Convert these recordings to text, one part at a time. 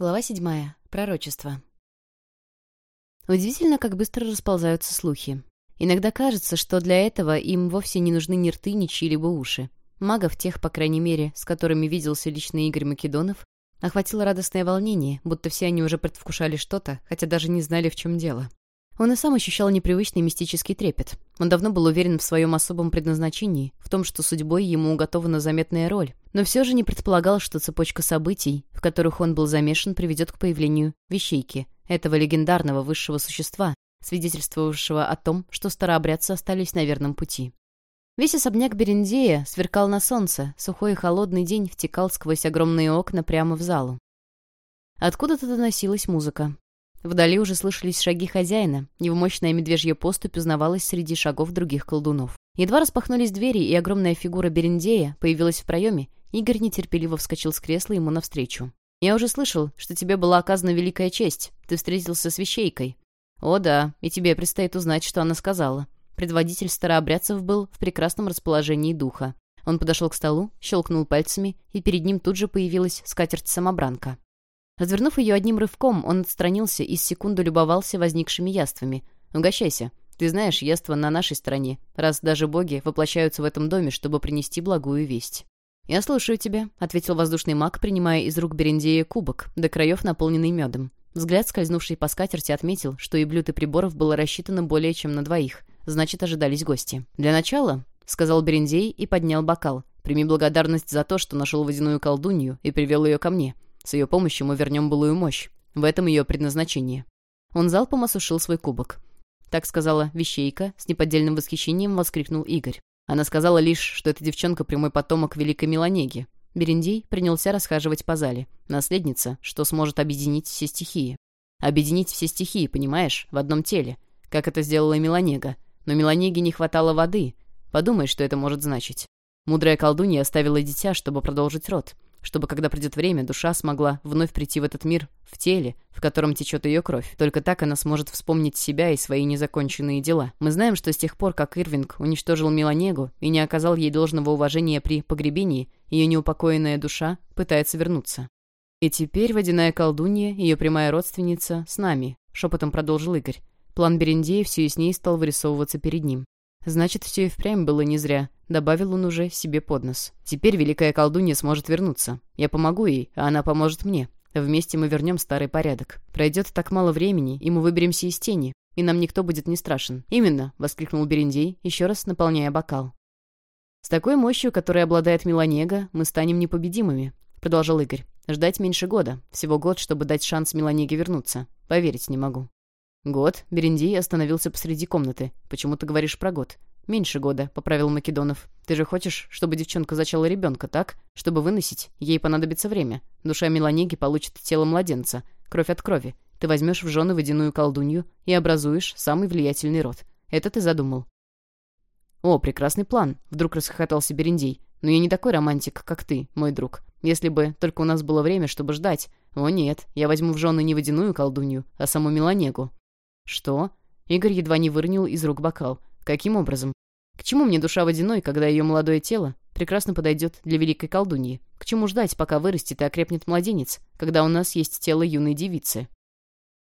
Глава седьмая. Пророчество. Удивительно, как быстро расползаются слухи. Иногда кажется, что для этого им вовсе не нужны ни рты, ни чьи-либо уши. Магов, тех, по крайней мере, с которыми виделся лично Игорь Македонов, охватило радостное волнение, будто все они уже предвкушали что-то, хотя даже не знали, в чем дело. Он и сам ощущал непривычный мистический трепет. Он давно был уверен в своем особом предназначении, в том, что судьбой ему уготована заметная роль, но все же не предполагал, что цепочка событий, в которых он был замешан, приведет к появлению вещейки, этого легендарного высшего существа, свидетельствовавшего о том, что старообрядцы остались на верном пути. Весь особняк Берендея сверкал на солнце, сухой и холодный день втекал сквозь огромные окна прямо в залу. Откуда-то доносилась музыка. Вдали уже слышались шаги хозяина, его мощная медвежья поступь узнавалась среди шагов других колдунов. Едва распахнулись двери, и огромная фигура Берендея появилась в проеме, Игорь нетерпеливо вскочил с кресла ему навстречу. «Я уже слышал, что тебе была оказана великая честь. Ты встретился с вещейкой». «О да, и тебе предстоит узнать, что она сказала». Предводитель старообрядцев был в прекрасном расположении духа. Он подошел к столу, щелкнул пальцами, и перед ним тут же появилась скатерть-самобранка. Развернув ее одним рывком, он отстранился и с секунду любовался возникшими яствами. «Угощайся. Ты знаешь, яства на нашей стороне, раз даже боги воплощаются в этом доме, чтобы принести благую весть». «Я слушаю тебя», — ответил воздушный маг, принимая из рук Берендея кубок, до краев наполненный медом. Взгляд, скользнувший по скатерти, отметил, что и блюд и приборов было рассчитано более чем на двоих. Значит, ожидались гости. «Для начала», — сказал Берендей и поднял бокал. «Прими благодарность за то, что нашел водяную колдунью и привел ее ко мне. С ее помощью мы вернем былую мощь. В этом ее предназначение. Он залпом осушил свой кубок. Так сказала вещейка, с неподдельным восхищением воскликнул Игорь. Она сказала лишь, что эта девчонка прямой потомок Великой Меланеги. Берендей принялся расхаживать по зале. Наследница, что сможет объединить все стихии. Объединить все стихии, понимаешь, в одном теле. Как это сделала Меланега. Но Меланеге не хватало воды. Подумай, что это может значить. Мудрая колдунья оставила дитя, чтобы продолжить род чтобы, когда придет время, душа смогла вновь прийти в этот мир в теле, в котором течет ее кровь. Только так она сможет вспомнить себя и свои незаконченные дела. Мы знаем, что с тех пор, как Ирвинг уничтожил Меланегу и не оказал ей должного уважения при погребении, ее неупокоенная душа пытается вернуться. «И теперь водяная колдунья, ее прямая родственница, с нами», — шепотом продолжил Игорь. План Берендея все яснее стал вырисовываться перед ним. Значит, все и впрямь было не зря. Добавил он уже себе под нос. Теперь великая колдунья сможет вернуться. Я помогу ей, а она поможет мне. Вместе мы вернем старый порядок. Пройдет так мало времени, и мы выберемся из тени, и нам никто будет не страшен. Именно, воскликнул Берендей, еще раз наполняя бокал. С такой мощью, которой обладает Меланега, мы станем непобедимыми, продолжал Игорь. Ждать меньше года. Всего год, чтобы дать шанс Меланеге вернуться. Поверить не могу. «Год?» Берендей остановился посреди комнаты. «Почему ты говоришь про год?» «Меньше года», — поправил Македонов. «Ты же хочешь, чтобы девчонка зачала ребенка, так? Чтобы выносить, ей понадобится время. Душа Меланеги получит тело младенца. Кровь от крови. Ты возьмешь в жены водяную колдунью и образуешь самый влиятельный род. Это ты задумал». «О, прекрасный план», — вдруг расхохотался Берендей. «Но я не такой романтик, как ты, мой друг. Если бы только у нас было время, чтобы ждать. О нет, я возьму в жены не водяную колдунью, а саму Меланегу. «Что?» Игорь едва не выронил из рук бокал. «Каким образом? К чему мне душа водяной, когда ее молодое тело прекрасно подойдет для великой колдуньи? К чему ждать, пока вырастет и окрепнет младенец, когда у нас есть тело юной девицы?»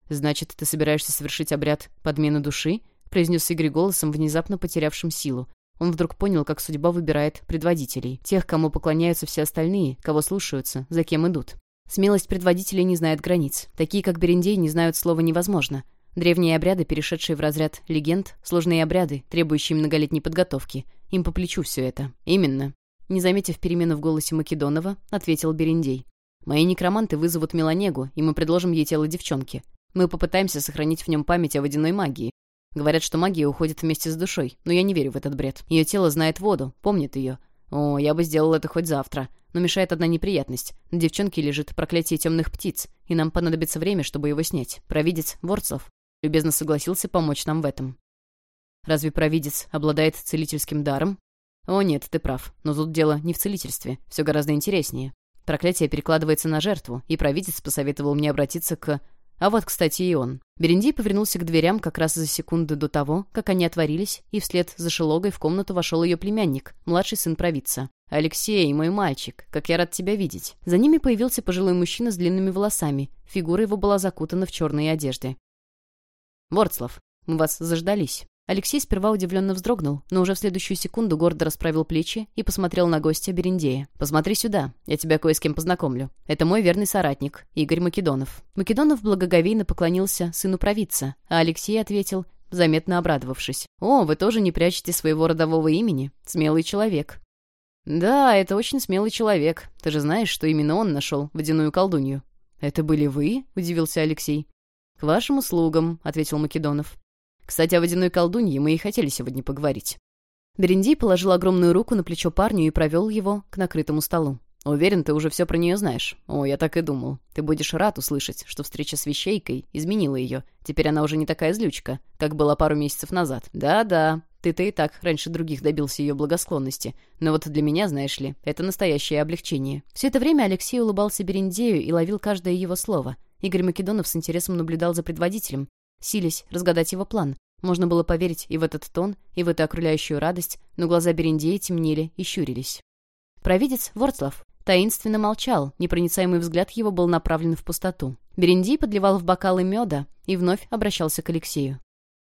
«Значит, ты собираешься совершить обряд подмены души?» произнес Игорь голосом, внезапно потерявшим силу. Он вдруг понял, как судьба выбирает предводителей. Тех, кому поклоняются все остальные, кого слушаются, за кем идут. Смелость предводителей не знает границ. Такие, как Берендей, не знают слова «невозможно». Древние обряды, перешедшие в разряд легенд, сложные обряды, требующие многолетней подготовки. Им по плечу все это. Именно. Не заметив перемену в голосе Македонова, ответил Берендей. «Мои некроманты вызовут Меланегу, и мы предложим ей тело девчонки. Мы попытаемся сохранить в нем память о водяной магии. Говорят, что магия уходит вместе с душой, но я не верю в этот бред. Ее тело знает воду, помнит ее. О, я бы сделал это хоть завтра. Но мешает одна неприятность. На девчонке лежит проклятие темных птиц, и нам понадобится время, чтобы его снять. Провидец Ворцлов любезно согласился помочь нам в этом. Разве провидец обладает целительским даром? О нет, ты прав, но тут дело не в целительстве, все гораздо интереснее. Проклятие перекладывается на жертву, и провидец посоветовал мне обратиться к... А вот, кстати, и он. Берендей повернулся к дверям как раз за секунды до того, как они отворились, и вслед за Шелогой в комнату вошел ее племянник, младший сын провидца. «Алексей, мой мальчик, как я рад тебя видеть». За ними появился пожилой мужчина с длинными волосами. Фигура его была закутана в черные одежды. «Ворцлав, мы вас заждались». Алексей сперва удивленно вздрогнул, но уже в следующую секунду гордо расправил плечи и посмотрел на гостя Берендея. «Посмотри сюда, я тебя кое с кем познакомлю. Это мой верный соратник, Игорь Македонов». Македонов благоговейно поклонился сыну провидца, а Алексей ответил, заметно обрадовавшись. «О, вы тоже не прячете своего родового имени? Смелый человек». «Да, это очень смелый человек. Ты же знаешь, что именно он нашел водяную колдунью». «Это были вы?» — удивился Алексей. «К вашим услугам», — ответил Македонов. Кстати, о водяной колдунье мы и хотели сегодня поговорить. Берендей положил огромную руку на плечо парню и провел его к накрытому столу. «Уверен, ты уже все про нее знаешь. О, я так и думал. Ты будешь рад услышать, что встреча с Вещейкой изменила ее. Теперь она уже не такая злючка, как была пару месяцев назад. Да-да, ты-то и так раньше других добился ее благосклонности. Но вот для меня, знаешь ли, это настоящее облегчение». Все это время Алексей улыбался Берендею и ловил каждое его слово. Игорь Македонов с интересом наблюдал за предводителем, сились разгадать его план. Можно было поверить и в этот тон, и в эту окрыляющую радость, но глаза Берендея темнели и щурились. Провидец Ворцлав таинственно молчал, непроницаемый взгляд его был направлен в пустоту. Берендей подливал в бокалы меда и вновь обращался к Алексею.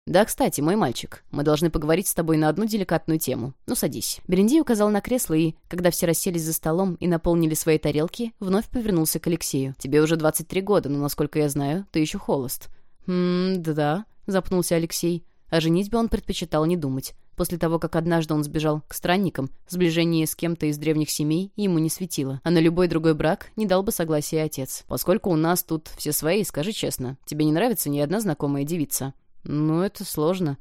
«Да, кстати, мой мальчик, мы должны поговорить с тобой на одну деликатную тему. Ну, садись». Берендей указал на кресло и, когда все расселись за столом и наполнили свои тарелки, вновь повернулся к Алексею. «Тебе уже 23 года, но, насколько я знаю, ты еще холост. «М-да», — запнулся Алексей. О женитьбе он предпочитал не думать. После того, как однажды он сбежал к странникам, сближение с кем-то из древних семей ему не светило. А на любой другой брак не дал бы согласия отец. «Поскольку у нас тут все свои, скажи честно, тебе не нравится ни одна знакомая девица?» «Ну, это сложно.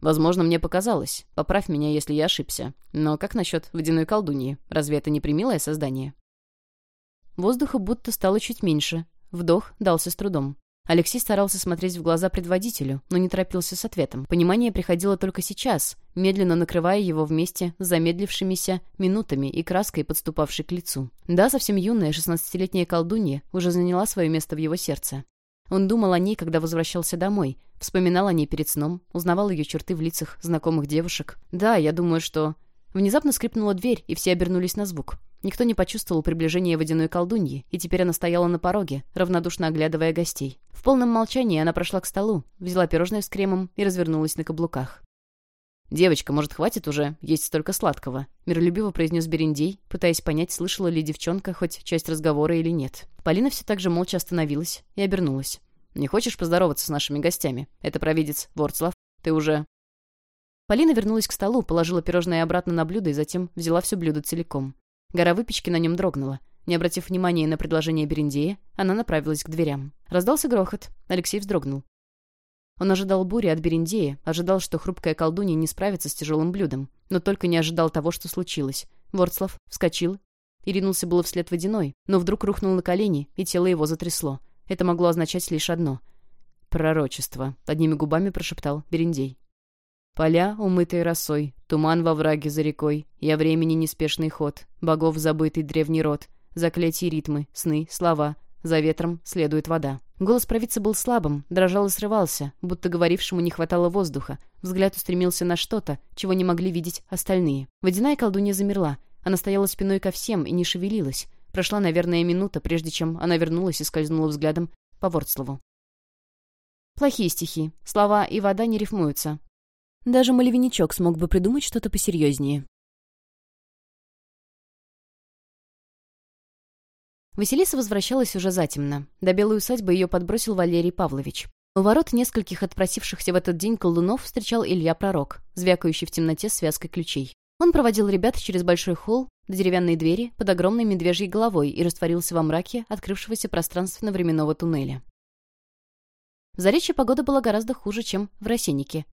Возможно, мне показалось. Поправь меня, если я ошибся. Но как насчет водяной колдуньи? Разве это не примилое создание?» Воздуха будто стало чуть меньше. Вдох дался с трудом. Алексей старался смотреть в глаза предводителю, но не торопился с ответом. Понимание приходило только сейчас, медленно накрывая его вместе с замедлившимися минутами и краской, подступавшей к лицу. Да, совсем юная, шестнадцатилетняя колдунья уже заняла свое место в его сердце. Он думал о ней, когда возвращался домой, вспоминал о ней перед сном, узнавал ее черты в лицах знакомых девушек. Да, я думаю, что... Внезапно скрипнула дверь, и все обернулись на звук. Никто не почувствовал приближения водяной колдуньи, и теперь она стояла на пороге, равнодушно оглядывая гостей. В полном молчании она прошла к столу, взяла пирожное с кремом и развернулась на каблуках. «Девочка, может, хватит уже есть столько сладкого?» — миролюбиво произнес Берендей, пытаясь понять, слышала ли девчонка хоть часть разговора или нет. Полина все так же молча остановилась и обернулась. «Не хочешь поздороваться с нашими гостями? Это провидец Ворцлав. Ты уже...» Полина вернулась к столу, положила пирожное обратно на блюдо и затем взяла все блюдо целиком. Гора выпечки на нем дрогнула. Не обратив внимания на предложение Берендея, она направилась к дверям. Раздался грохот. Алексей вздрогнул. Он ожидал бури от Берендея, ожидал, что хрупкая колдунья не справится с тяжелым блюдом, но только не ожидал того, что случилось. Ворцлав вскочил и ринулся было вслед водяной, но вдруг рухнул на колени, и тело его затрясло. Это могло означать лишь одно. «Пророчество», — одними губами прошептал Берендей. Поля, умытые росой, туман во враге за рекой, я времени неспешный ход, богов забытый древний род, заклятие ритмы, сны, слова, за ветром следует вода. Голос провидца был слабым, дрожал и срывался, будто говорившему не хватало воздуха. Взгляд устремился на что-то, чего не могли видеть остальные. Водяная колдунья замерла. Она стояла спиной ко всем и не шевелилась. Прошла, наверное, минута, прежде чем она вернулась и скользнула взглядом по Вордслову. Плохие стихи. Слова и вода не рифмуются. Даже малевиничок смог бы придумать что-то посерьезнее. Василиса возвращалась уже затемно. До белой усадьбы ее подбросил Валерий Павлович. У ворот нескольких отпросившихся в этот день колдунов встречал Илья Пророк, звякающий в темноте связкой ключей. Он проводил ребят через большой холл до деревянной двери под огромной медвежьей головой и растворился во мраке открывшегося пространственно-временного туннеля. В Заречье погода была гораздо хуже, чем в Росиннике.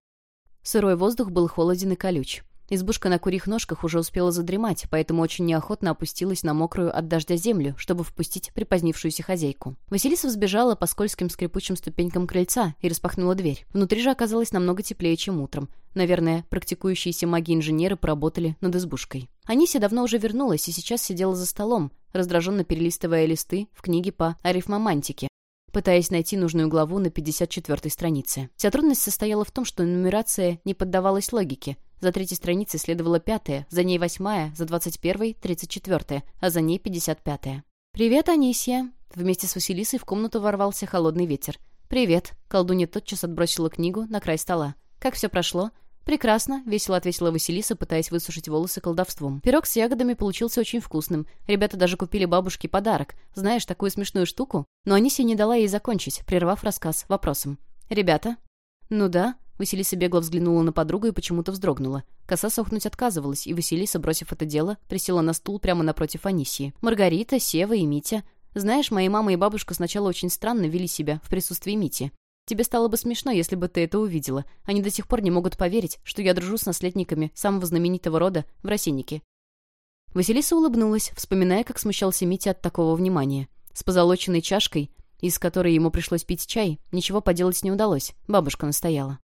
Сырой воздух был холоден и колюч. Избушка на курьих ножках уже успела задремать, поэтому очень неохотно опустилась на мокрую от дождя землю, чтобы впустить припозднившуюся хозяйку. Василиса взбежала по скользким скрипучим ступенькам крыльца и распахнула дверь. Внутри же оказалось намного теплее, чем утром. Наверное, практикующиеся маги-инженеры поработали над избушкой. Анисия давно уже вернулась и сейчас сидела за столом, раздраженно перелистывая листы в книге по арифмомантике, пытаясь найти нужную главу на 54-й странице. Вся трудность состояла в том, что нумерация не поддавалась логике. За третьей страницей следовала пятая, за ней восьмая, за двадцать первой — тридцать четвертая, а за ней пятьдесят пятая. «Привет, Анисия!» Вместе с Василисой в комнату ворвался холодный ветер. «Привет!» Колдунья тотчас отбросила книгу на край стола. «Как все прошло?» «Прекрасно», — весело ответила Василиса, пытаясь высушить волосы колдовством. Пирог с ягодами получился очень вкусным. Ребята даже купили бабушке подарок. Знаешь, такую смешную штуку? Но Анисия не дала ей закончить, прервав рассказ вопросом. «Ребята?» «Ну да». Василиса бегло взглянула на подругу и почему-то вздрогнула. Коса сохнуть отказывалась, и Василиса, бросив это дело, присела на стул прямо напротив Анисии. Маргарита, Сева и Митя. Знаешь, мои мама и бабушка сначала очень странно вели себя в присутствии Мити. Тебе стало бы смешно, если бы ты это увидела. Они до сих пор не могут поверить, что я дружу с наследниками самого знаменитого рода в Росиннике». Василиса улыбнулась, вспоминая, как смущался Митя от такого внимания. С позолоченной чашкой, из которой ему пришлось пить чай, ничего поделать не удалось. Бабушка настояла.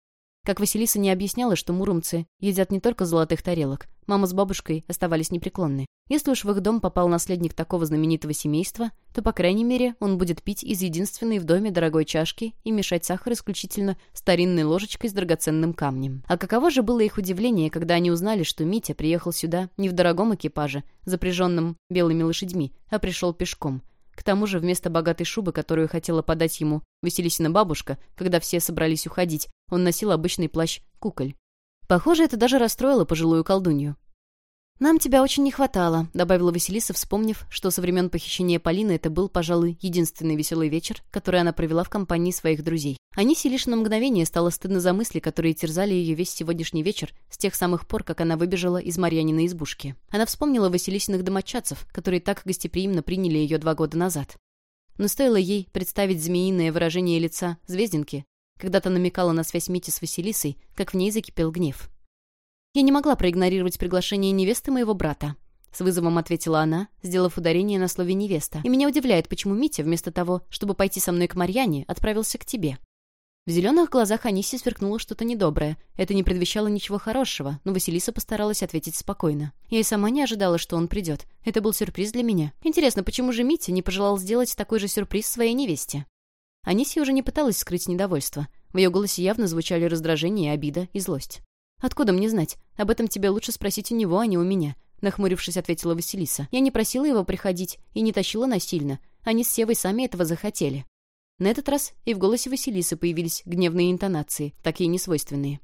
Как Василиса не объясняла, что муромцы едят не только золотых тарелок, мама с бабушкой оставались непреклонны. Если уж в их дом попал наследник такого знаменитого семейства, то, по крайней мере, он будет пить из единственной в доме дорогой чашки и мешать сахар исключительно старинной ложечкой с драгоценным камнем. А каково же было их удивление, когда они узнали, что Митя приехал сюда не в дорогом экипаже, запряженном белыми лошадьми, а пришел пешком — к тому же вместо богатой шубы, которую хотела подать ему Василисина бабушка, когда все собрались уходить, он носил обычный плащ-куколь. Похоже, это даже расстроило пожилую колдунью. «Нам тебя очень не хватало», — добавила Василиса, вспомнив, что со времен похищения Полины это был, пожалуй, единственный веселый вечер, который она провела в компании своих друзей. Анисе лишь на мгновение стало стыдно за мысли, которые терзали ее весь сегодняшний вечер, с тех самых пор, как она выбежала из Марьяниной избушки. Она вспомнила Василисиных домочадцев, которые так гостеприимно приняли ее два года назад. Но стоило ей представить змеиное выражение лица Звездинки, когда-то намекала на связь Мити с Василисой, как в ней закипел гнев. «Я не могла проигнорировать приглашение невесты моего брата», — с вызовом ответила она, сделав ударение на слове «невеста». «И меня удивляет, почему Митя, вместо того, чтобы пойти со мной к Марьяне, отправился к тебе». В зеленых глазах Аниси сверкнуло что-то недоброе. Это не предвещало ничего хорошего, но Василиса постаралась ответить спокойно. Я и сама не ожидала, что он придет. Это был сюрприз для меня. Интересно, почему же Митя не пожелал сделать такой же сюрприз своей невесте? Анисия уже не пыталась скрыть недовольство. В ее голосе явно звучали раздражение, обида и злость. «Откуда мне знать? Об этом тебе лучше спросить у него, а не у меня», — нахмурившись, ответила Василиса. «Я не просила его приходить и не тащила насильно. Они с Севой сами этого захотели». На этот раз и в голосе Василисы появились гневные интонации, такие несвойственные.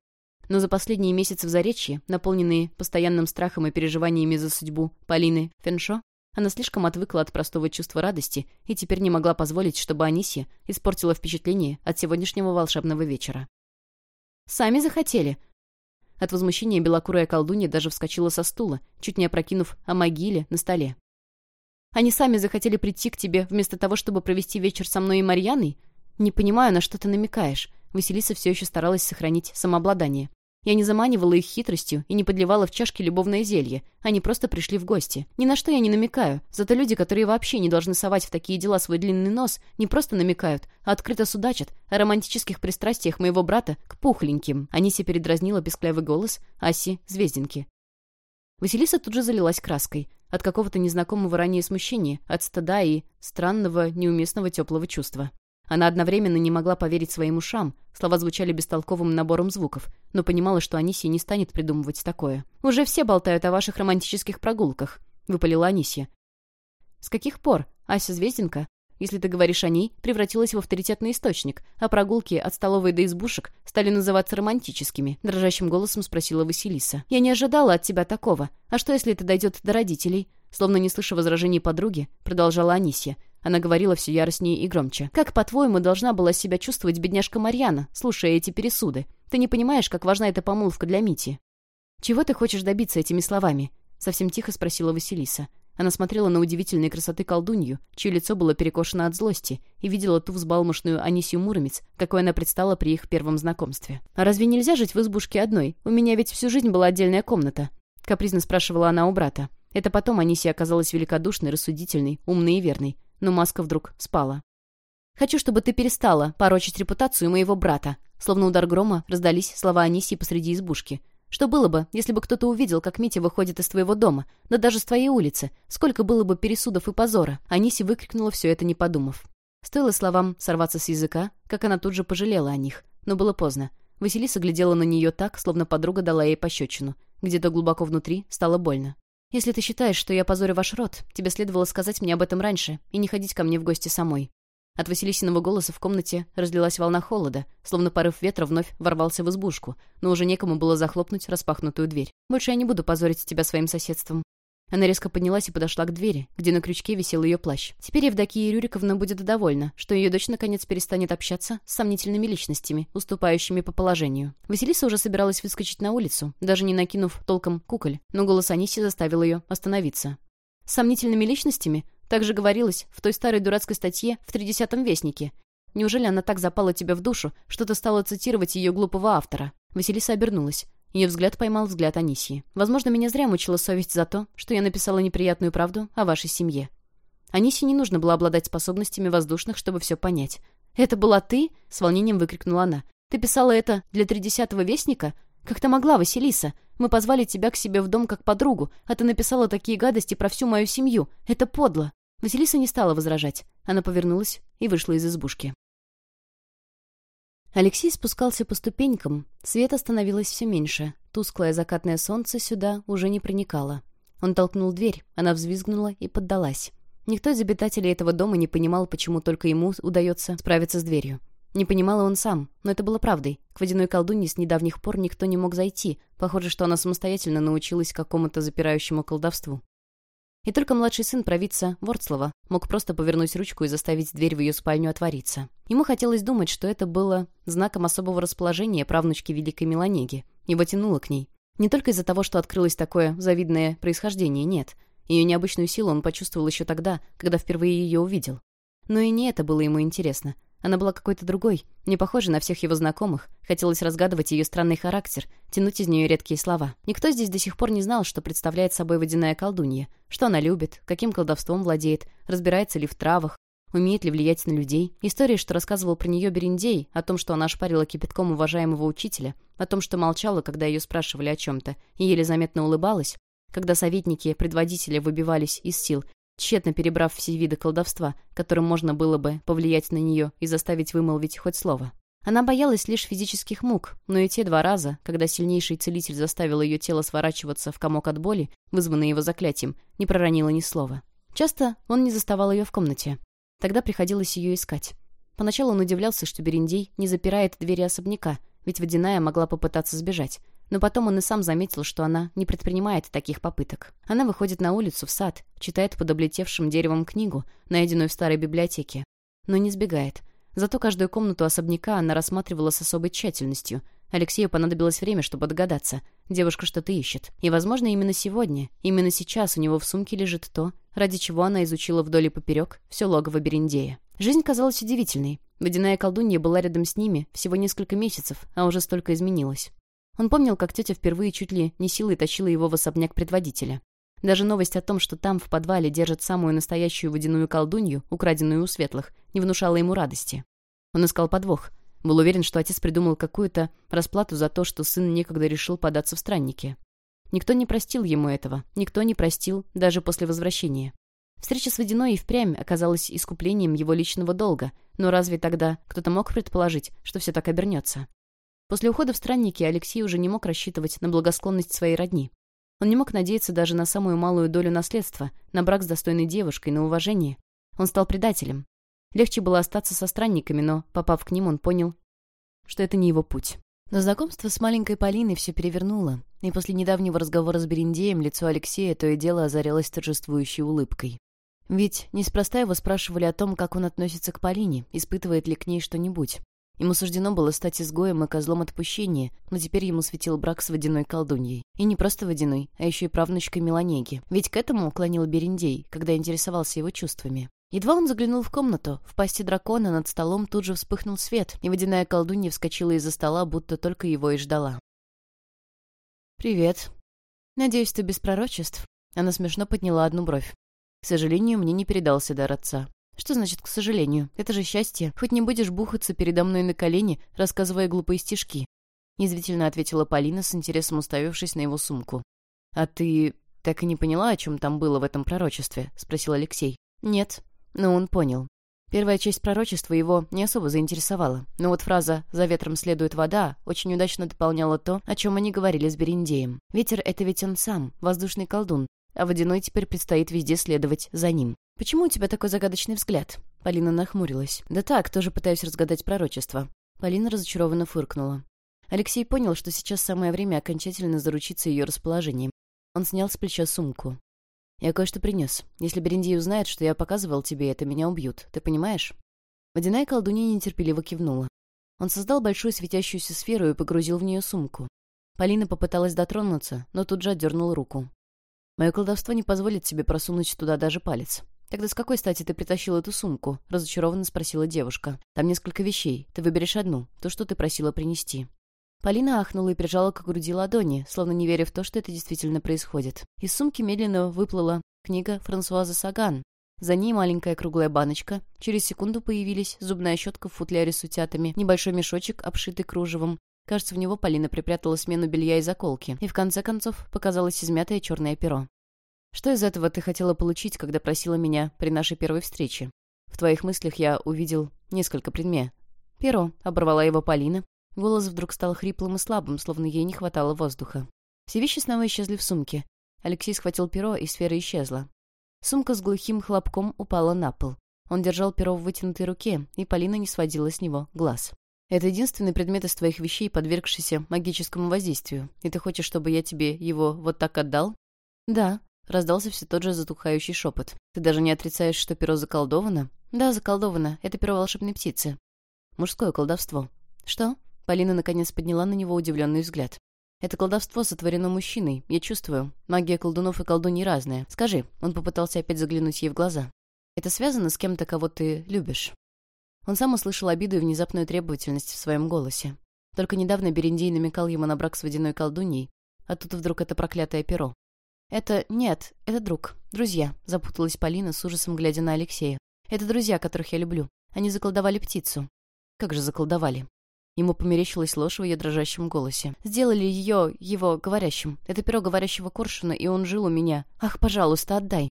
Но за последние месяцы в Заречье, наполненные постоянным страхом и переживаниями за судьбу Полины Феншо, она слишком отвыкла от простого чувства радости и теперь не могла позволить, чтобы Анисия испортила впечатление от сегодняшнего волшебного вечера. «Сами захотели», от возмущения белокурая колдунья даже вскочила со стула, чуть не опрокинув о могиле на столе. «Они сами захотели прийти к тебе, вместо того, чтобы провести вечер со мной и Марьяной? Не понимаю, на что ты намекаешь». Василиса все еще старалась сохранить самообладание. Я не заманивала их хитростью и не подливала в чашки любовное зелье. Они просто пришли в гости. Ни на что я не намекаю. Зато люди, которые вообще не должны совать в такие дела свой длинный нос, не просто намекают, а открыто судачат о романтических пристрастиях моего брата к пухленьким. Аниси передразнила песклявый голос Аси Звездинки. Василиса тут же залилась краской. От какого-то незнакомого ранее смущения, от стыда и странного, неуместного теплого чувства. Она одновременно не могла поверить своим ушам, слова звучали бестолковым набором звуков, но понимала, что Анисия не станет придумывать такое. «Уже все болтают о ваших романтических прогулках», — выпалила Анисия. «С каких пор, Ася Звезденко, если ты говоришь о ней, превратилась в авторитетный источник, а прогулки от столовой до избушек стали называться романтическими?» — дрожащим голосом спросила Василиса. «Я не ожидала от тебя такого. А что, если это дойдет до родителей?» Словно не слыша возражений подруги, продолжала Анисия. Она говорила все яростнее и громче. «Как, по-твоему, должна была себя чувствовать бедняжка Марьяна, слушая эти пересуды? Ты не понимаешь, как важна эта помолвка для Мити?» «Чего ты хочешь добиться этими словами?» Совсем тихо спросила Василиса. Она смотрела на удивительной красоты колдунью, чье лицо было перекошено от злости, и видела ту взбалмошную Анисию Муромец, какой она предстала при их первом знакомстве. «А разве нельзя жить в избушке одной? У меня ведь всю жизнь была отдельная комната», — капризно спрашивала она у брата. Это потом Анисия оказалась великодушной, рассудительной, умной и верной но маска вдруг спала. «Хочу, чтобы ты перестала порочить репутацию моего брата». Словно удар грома раздались слова Анисии посреди избушки. «Что было бы, если бы кто-то увидел, как Митя выходит из твоего дома, да даже с твоей улицы? Сколько было бы пересудов и позора?» Аниси выкрикнула все это, не подумав. Стоило словам сорваться с языка, как она тут же пожалела о них. Но было поздно. Василиса глядела на нее так, словно подруга дала ей пощечину. Где-то глубоко внутри стало больно. «Если ты считаешь, что я позорю ваш род, тебе следовало сказать мне об этом раньше и не ходить ко мне в гости самой». От Василисиного голоса в комнате разлилась волна холода, словно порыв ветра вновь ворвался в избушку, но уже некому было захлопнуть распахнутую дверь. «Больше я не буду позорить тебя своим соседством. Она резко поднялась и подошла к двери, где на крючке висел ее плащ. Теперь Евдокия Рюриковна будет довольна, что ее дочь наконец перестанет общаться с сомнительными личностями, уступающими по положению. Василиса уже собиралась выскочить на улицу, даже не накинув толком куколь, но голос Аниси заставил ее остановиться. Сомнительными личностями? Так же говорилось в той старой дурацкой статье в тридесятом вестнике. Неужели она так запала тебе в душу, что ты стала цитировать ее глупого автора? Василиса обернулась. Ее взгляд поймал взгляд Анисии. «Возможно, меня зря мучила совесть за то, что я написала неприятную правду о вашей семье». Анисии не нужно было обладать способностями воздушных, чтобы все понять. «Это была ты?» — с волнением выкрикнула она. «Ты писала это для тридесятого вестника? Как ты могла, Василиса? Мы позвали тебя к себе в дом как подругу, а ты написала такие гадости про всю мою семью. Это подло!» Василиса не стала возражать. Она повернулась и вышла из избушки. Алексей спускался по ступенькам, света становилось все меньше, тусклое закатное солнце сюда уже не проникало. Он толкнул дверь, она взвизгнула и поддалась. Никто из обитателей этого дома не понимал, почему только ему удается справиться с дверью. Не понимал он сам, но это было правдой. К водяной колдунье с недавних пор никто не мог зайти. Похоже, что она самостоятельно научилась какому-то запирающему колдовству. И только младший сын провидца, Вордслова, мог просто повернуть ручку и заставить дверь в ее спальню отвориться. Ему хотелось думать, что это было знаком особого расположения правнучки Великой Меланеги. Его тянуло к ней. Не только из-за того, что открылось такое завидное происхождение, нет. Ее необычную силу он почувствовал еще тогда, когда впервые ее увидел. Но и не это было ему интересно. Она была какой-то другой, не похожей на всех его знакомых. Хотелось разгадывать ее странный характер, тянуть из нее редкие слова. Никто здесь до сих пор не знал, что представляет собой водяная колдунья, что она любит, каким колдовством владеет, разбирается ли в травах, умеет ли влиять на людей. История, что рассказывал про нее Берендей, о том, что она шпарила кипятком уважаемого учителя, о том, что молчала, когда ее спрашивали о чем-то, и еле заметно улыбалась, когда советники предводителя выбивались из сил, тщетно перебрав все виды колдовства, которым можно было бы повлиять на нее и заставить вымолвить хоть слово. Она боялась лишь физических мук, но и те два раза, когда сильнейший целитель заставил ее тело сворачиваться в комок от боли, вызванный его заклятием, не проронила ни слова. Часто он не заставал ее в комнате. Тогда приходилось ее искать. Поначалу он удивлялся, что Берендей не запирает двери особняка, ведь Водяная могла попытаться сбежать. Но потом он и сам заметил, что она не предпринимает таких попыток. Она выходит на улицу, в сад, читает под облетевшим деревом книгу, найденную в старой библиотеке. Но не сбегает. Зато каждую комнату особняка она рассматривала с особой тщательностью. Алексею понадобилось время, чтобы догадаться. Девушка что-то ищет. И, возможно, именно сегодня, именно сейчас у него в сумке лежит то, ради чего она изучила вдоль и поперек все логово Берендея. Жизнь казалась удивительной. Водяная колдунья была рядом с ними всего несколько месяцев, а уже столько изменилось. Он помнил, как тетя впервые чуть ли не силой тащила его в особняк предводителя. Даже новость о том, что там, в подвале, держат самую настоящую водяную колдунью, украденную у светлых, не внушала ему радости. Он искал подвох. Был уверен, что отец придумал какую-то расплату за то, что сын некогда решил податься в странники. Никто не простил ему этого, никто не простил даже после возвращения. Встреча с Водяной и впрямь оказалась искуплением его личного долга, но разве тогда кто-то мог предположить, что все так обернется? После ухода в странники Алексей уже не мог рассчитывать на благосклонность своей родни. Он не мог надеяться даже на самую малую долю наследства, на брак с достойной девушкой, на уважение. Он стал предателем. Легче было остаться со странниками, но, попав к ним, он понял, что это не его путь. Но знакомство с маленькой Полиной все перевернуло, и после недавнего разговора с Берендеем лицо Алексея то и дело озарялось торжествующей улыбкой. Ведь неспроста его спрашивали о том, как он относится к Полине, испытывает ли к ней что-нибудь. Ему суждено было стать изгоем и козлом отпущения, но теперь ему светил брак с водяной колдуньей. И не просто водяной, а еще и правнучкой Меланеги. Ведь к этому уклонил Берендей, когда интересовался его чувствами. Едва он заглянул в комнату, в пасти дракона над столом тут же вспыхнул свет, и водяная колдунья вскочила из-за стола, будто только его и ждала. «Привет. Надеюсь, ты без пророчеств?» Она смешно подняла одну бровь. «К сожалению, мне не передался дар отца. «Что значит «к сожалению»? Это же счастье. Хоть не будешь бухаться передо мной на колени, рассказывая глупые стишки». Язвительно ответила Полина, с интересом уставившись на его сумку. «А ты так и не поняла, о чем там было в этом пророчестве?» — спросил Алексей. «Нет». Но он понял. Первая часть пророчества его не особо заинтересовала, но вот фраза «за ветром следует вода» очень удачно дополняла то, о чем они говорили с Бериндеем. Ветер — это ведь он сам, воздушный колдун, а водяной теперь предстоит везде следовать за ним. «Почему у тебя такой загадочный взгляд?» Полина нахмурилась. «Да так, тоже пытаюсь разгадать пророчество». Полина разочарованно фыркнула. Алексей понял, что сейчас самое время окончательно заручиться ее расположением. Он снял с плеча сумку. «Я кое-что принес. Если Берендей узнает, что я показывал тебе это, меня убьют. Ты понимаешь?» Водяная колдунья нетерпеливо кивнула. Он создал большую светящуюся сферу и погрузил в нее сумку. Полина попыталась дотронуться, но тут же отдернула руку. «Мое колдовство не позволит тебе просунуть туда даже палец. «Тогда с какой стати ты притащил эту сумку?» — разочарованно спросила девушка. «Там несколько вещей. Ты выберешь одну, то, что ты просила принести». Полина ахнула и прижала к груди ладони, словно не веря в то, что это действительно происходит. Из сумки медленно выплыла книга Франсуаза Саган. За ней маленькая круглая баночка. Через секунду появились зубная щетка в футляре с утятами, небольшой мешочек, обшитый кружевом. Кажется, в него Полина припрятала смену белья и заколки. И в конце концов показалось измятое черное перо. Что из этого ты хотела получить, когда просила меня при нашей первой встрече? В твоих мыслях я увидел несколько предмет. Перо, оборвала его Полина. Голос вдруг стал хриплым и слабым, словно ей не хватало воздуха. Все вещи снова исчезли в сумке. Алексей схватил перо, и сфера исчезла. Сумка с глухим хлопком упала на пол. Он держал перо в вытянутой руке, и Полина не сводила с него глаз. «Это единственный предмет из твоих вещей, подвергшийся магическому воздействию. И ты хочешь, чтобы я тебе его вот так отдал?» «Да», Раздался все тот же затухающий шепот. «Ты даже не отрицаешь, что перо заколдовано?» «Да, заколдовано. Это перо волшебной птицы». «Мужское колдовство». «Что?» Полина наконец подняла на него удивленный взгляд. «Это колдовство сотворено мужчиной. Я чувствую. Магия колдунов и колдуней разная. Скажи». Он попытался опять заглянуть ей в глаза. «Это связано с кем-то, кого ты любишь?» Он сам услышал обиду и внезапную требовательность в своем голосе. Только недавно Берендей намекал ему на брак с водяной колдуньей, а тут вдруг это проклятое перо. «Это... нет, это друг. Друзья», — запуталась Полина с ужасом, глядя на Алексея. «Это друзья, которых я люблю. Они заколдовали птицу». «Как же заколдовали?» Ему померещилась ложь в ее дрожащем голосе. «Сделали ее, его, говорящим. Это перо говорящего коршуна, и он жил у меня. Ах, пожалуйста, отдай».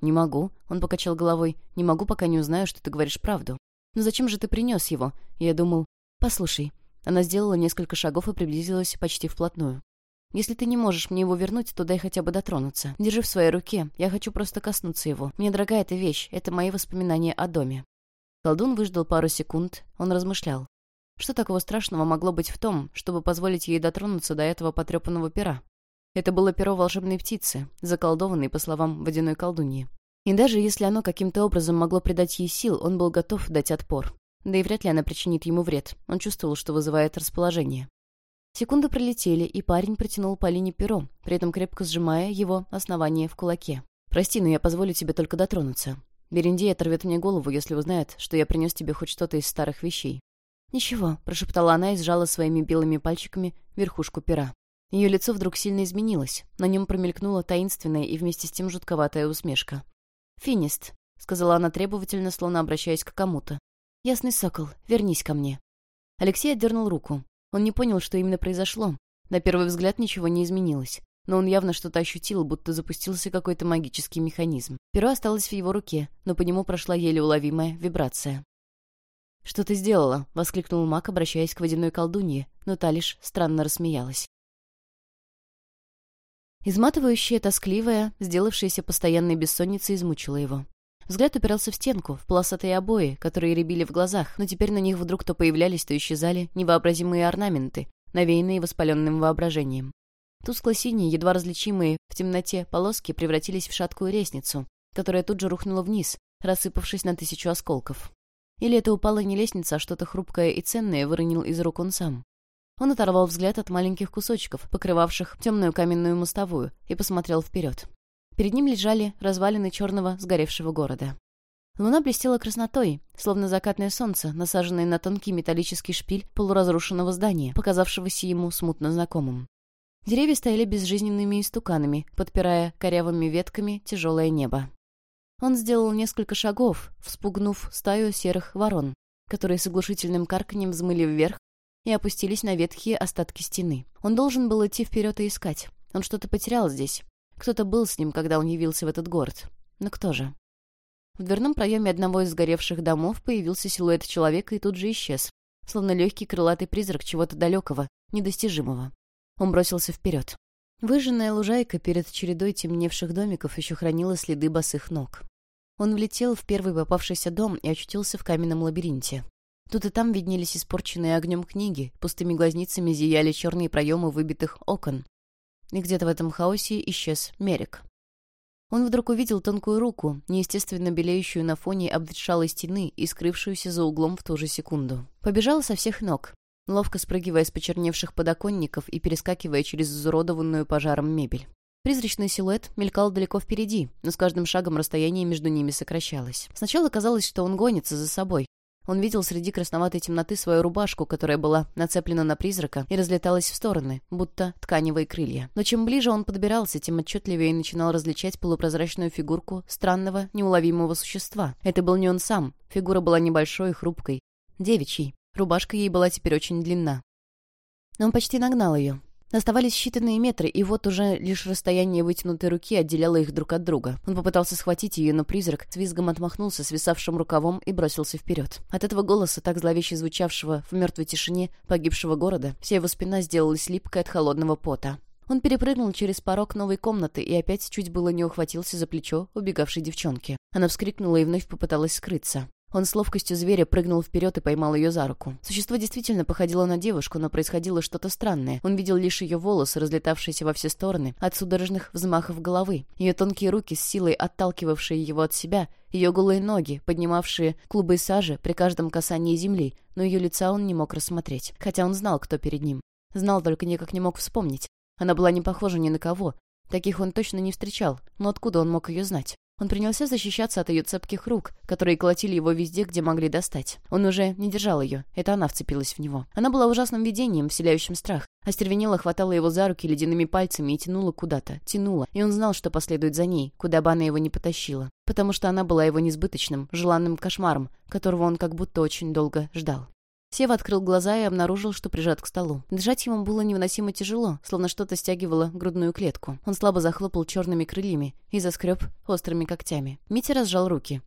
«Не могу», — он покачал головой. «Не могу, пока не узнаю, что ты говоришь правду». «Но зачем же ты принес его?» Я думал... «Послушай». Она сделала несколько шагов и приблизилась почти вплотную. Если ты не можешь мне его вернуть, то дай хотя бы дотронуться. Держи в своей руке. Я хочу просто коснуться его. Мне дорога эта вещь. Это мои воспоминания о доме». Колдун выждал пару секунд. Он размышлял. Что такого страшного могло быть в том, чтобы позволить ей дотронуться до этого потрепанного пера? Это было перо волшебной птицы, заколдованной, по словам водяной колдуньи. И даже если оно каким-то образом могло придать ей сил, он был готов дать отпор. Да и вряд ли она причинит ему вред. Он чувствовал, что вызывает расположение. Секунды пролетели, и парень протянул Полине перо, при этом крепко сжимая его основание в кулаке. «Прости, но я позволю тебе только дотронуться. Берендей оторвет мне голову, если узнает, что я принес тебе хоть что-то из старых вещей». «Ничего», — прошептала она и сжала своими белыми пальчиками верхушку пера. Ее лицо вдруг сильно изменилось. На нем промелькнула таинственная и вместе с тем жутковатая усмешка. «Финист», — сказала она требовательно, словно обращаясь к кому-то. «Ясный сокол, вернись ко мне». Алексей отдернул руку. Он не понял, что именно произошло. На первый взгляд ничего не изменилось. Но он явно что-то ощутил, будто запустился какой-то магический механизм. Перо осталось в его руке, но по нему прошла еле уловимая вибрация. «Что ты сделала?» — воскликнул маг, обращаясь к водяной колдунье, но та лишь странно рассмеялась. Изматывающая, тоскливая, сделавшаяся постоянной бессонницей, измучила его. Взгляд упирался в стенку, в полосатые обои, которые рябили в глазах, но теперь на них вдруг то появлялись, то исчезали невообразимые орнаменты, навеянные воспаленным воображением. Тускло-синие, едва различимые в темноте полоски превратились в шаткую лестницу, которая тут же рухнула вниз, рассыпавшись на тысячу осколков. Или это упала не лестница, а что-то хрупкое и ценное выронил из рук он сам. Он оторвал взгляд от маленьких кусочков, покрывавших темную каменную мостовую, и посмотрел вперед. Перед ним лежали развалины черного сгоревшего города. Луна блестела краснотой, словно закатное солнце, насаженное на тонкий металлический шпиль полуразрушенного здания, показавшегося ему смутно знакомым. Деревья стояли безжизненными истуканами, подпирая корявыми ветками тяжелое небо. Он сделал несколько шагов, вспугнув стаю серых ворон, которые с оглушительным карканьем взмыли вверх и опустились на ветхие остатки стены. Он должен был идти вперед и искать. Он что-то потерял здесь, кто-то был с ним, когда он явился в этот город. Но кто же? В дверном проеме одного из сгоревших домов появился силуэт человека и тут же исчез, словно легкий крылатый призрак чего-то далекого, недостижимого. Он бросился вперед. Выжженная лужайка перед чередой темневших домиков еще хранила следы босых ног. Он влетел в первый попавшийся дом и очутился в каменном лабиринте. Тут и там виднелись испорченные огнем книги, пустыми глазницами зияли черные проемы выбитых окон. И где-то в этом хаосе исчез Мерик. Он вдруг увидел тонкую руку, неестественно белеющую на фоне обветшалой стены и скрывшуюся за углом в ту же секунду. Побежал со всех ног, ловко спрыгивая с почерневших подоконников и перескакивая через изуродованную пожаром мебель. Призрачный силуэт мелькал далеко впереди, но с каждым шагом расстояние между ними сокращалось. Сначала казалось, что он гонится за собой, он видел среди красноватой темноты свою рубашку, которая была нацеплена на призрака и разлеталась в стороны, будто тканевые крылья. Но чем ближе он подбирался, тем отчетливее начинал различать полупрозрачную фигурку странного, неуловимого существа. Это был не он сам. Фигура была небольшой и хрупкой. Девичьей. Рубашка ей была теперь очень длинна. Он почти нагнал ее. Оставались считанные метры, и вот уже лишь расстояние вытянутой руки отделяло их друг от друга. Он попытался схватить ее, но призрак с визгом отмахнулся свисавшим рукавом и бросился вперед. От этого голоса, так зловеще звучавшего в мертвой тишине погибшего города, вся его спина сделалась липкой от холодного пота. Он перепрыгнул через порог новой комнаты и опять чуть было не ухватился за плечо убегавшей девчонки. Она вскрикнула и вновь попыталась скрыться. Он с ловкостью зверя прыгнул вперед и поймал ее за руку. Существо действительно походило на девушку, но происходило что-то странное. Он видел лишь ее волосы, разлетавшиеся во все стороны, от судорожных взмахов головы. Ее тонкие руки, с силой отталкивавшие его от себя, ее голые ноги, поднимавшие клубы сажи при каждом касании земли, но ее лица он не мог рассмотреть, хотя он знал, кто перед ним. Знал, только никак не мог вспомнить. Она была не похожа ни на кого. Таких он точно не встречал, но откуда он мог ее знать? Он принялся защищаться от ее цепких рук, которые колотили его везде, где могли достать. Он уже не держал ее, это она вцепилась в него. Она была ужасным видением, вселяющим страх. Остервенела хватала его за руки ледяными пальцами и тянула куда-то, тянула, и он знал, что последует за ней, куда бы она его не потащила. Потому что она была его несбыточным, желанным кошмаром, которого он как будто очень долго ждал. Сева открыл глаза и обнаружил, что прижат к столу. Дышать ему было невыносимо тяжело, словно что-то стягивало грудную клетку. Он слабо захлопал черными крыльями и заскреб острыми когтями. Митя разжал руки.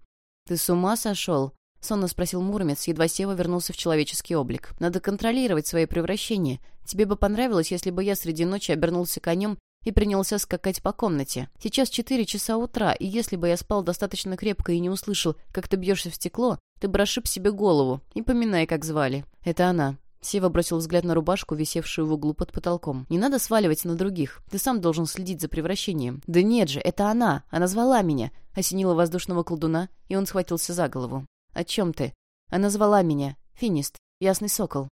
«Ты с ума сошел?» — сонно спросил Муромец, едва Сева вернулся в человеческий облик. «Надо контролировать свои превращения. Тебе бы понравилось, если бы я среди ночи обернулся конем и принялся скакать по комнате. Сейчас четыре часа утра, и если бы я спал достаточно крепко и не услышал, как ты бьешься в стекло, ты бы расшиб себе голову. И поминай, как звали. Это она. Сева бросил взгляд на рубашку, висевшую в углу под потолком. «Не надо сваливать на других. Ты сам должен следить за превращением». «Да нет же, это она! Она звала меня!» Осенила воздушного колдуна, и он схватился за голову. «О чем ты?» «Она звала меня. Финист. Ясный сокол».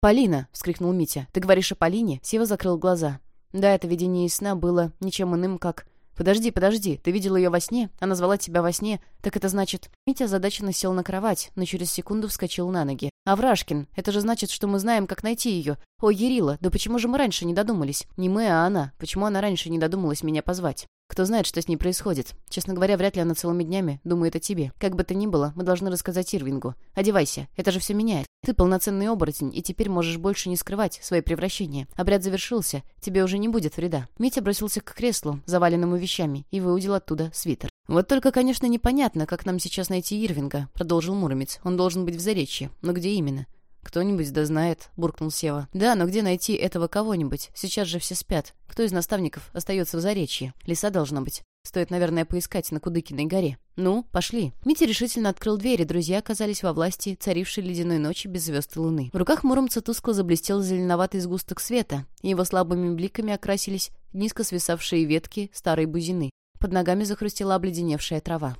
«Полина!» — вскрикнул Митя. «Ты говоришь о Полине?» Сева закрыл глаза. Да, это видение из сна было ничем иным, как... «Подожди, подожди, ты видел ее во сне? Она звала тебя во сне? Так это значит...» Митя озадаченно сел на кровать, но через секунду вскочил на ноги. «Аврашкин, это же значит, что мы знаем, как найти ее. О, Ерила, да почему же мы раньше не додумались? Не мы, а она. Почему она раньше не додумалась меня позвать?» Кто знает, что с ней происходит. Честно говоря, вряд ли она целыми днями думает о тебе. Как бы то ни было, мы должны рассказать Ирвингу. Одевайся, это же все меняет. Ты полноценный оборотень, и теперь можешь больше не скрывать свои превращения. Обряд завершился, тебе уже не будет вреда. Митя бросился к креслу, заваленному вещами, и выудил оттуда свитер. «Вот только, конечно, непонятно, как нам сейчас найти Ирвинга», — продолжил Муромец. «Он должен быть в Заречье. Но где именно?» «Кто-нибудь да знает», — буркнул Сева. «Да, но где найти этого кого-нибудь? Сейчас же все спят. Кто из наставников остается в Заречье? Лиса должна быть. Стоит, наверное, поискать на Кудыкиной горе. Ну, пошли». Митя решительно открыл дверь, и друзья оказались во власти царившей ледяной ночи без звезд и луны. В руках Муромца тускло заблестел зеленоватый сгусток света, и его слабыми бликами окрасились низко свисавшие ветки старой бузины. Под ногами захрустела обледеневшая трава.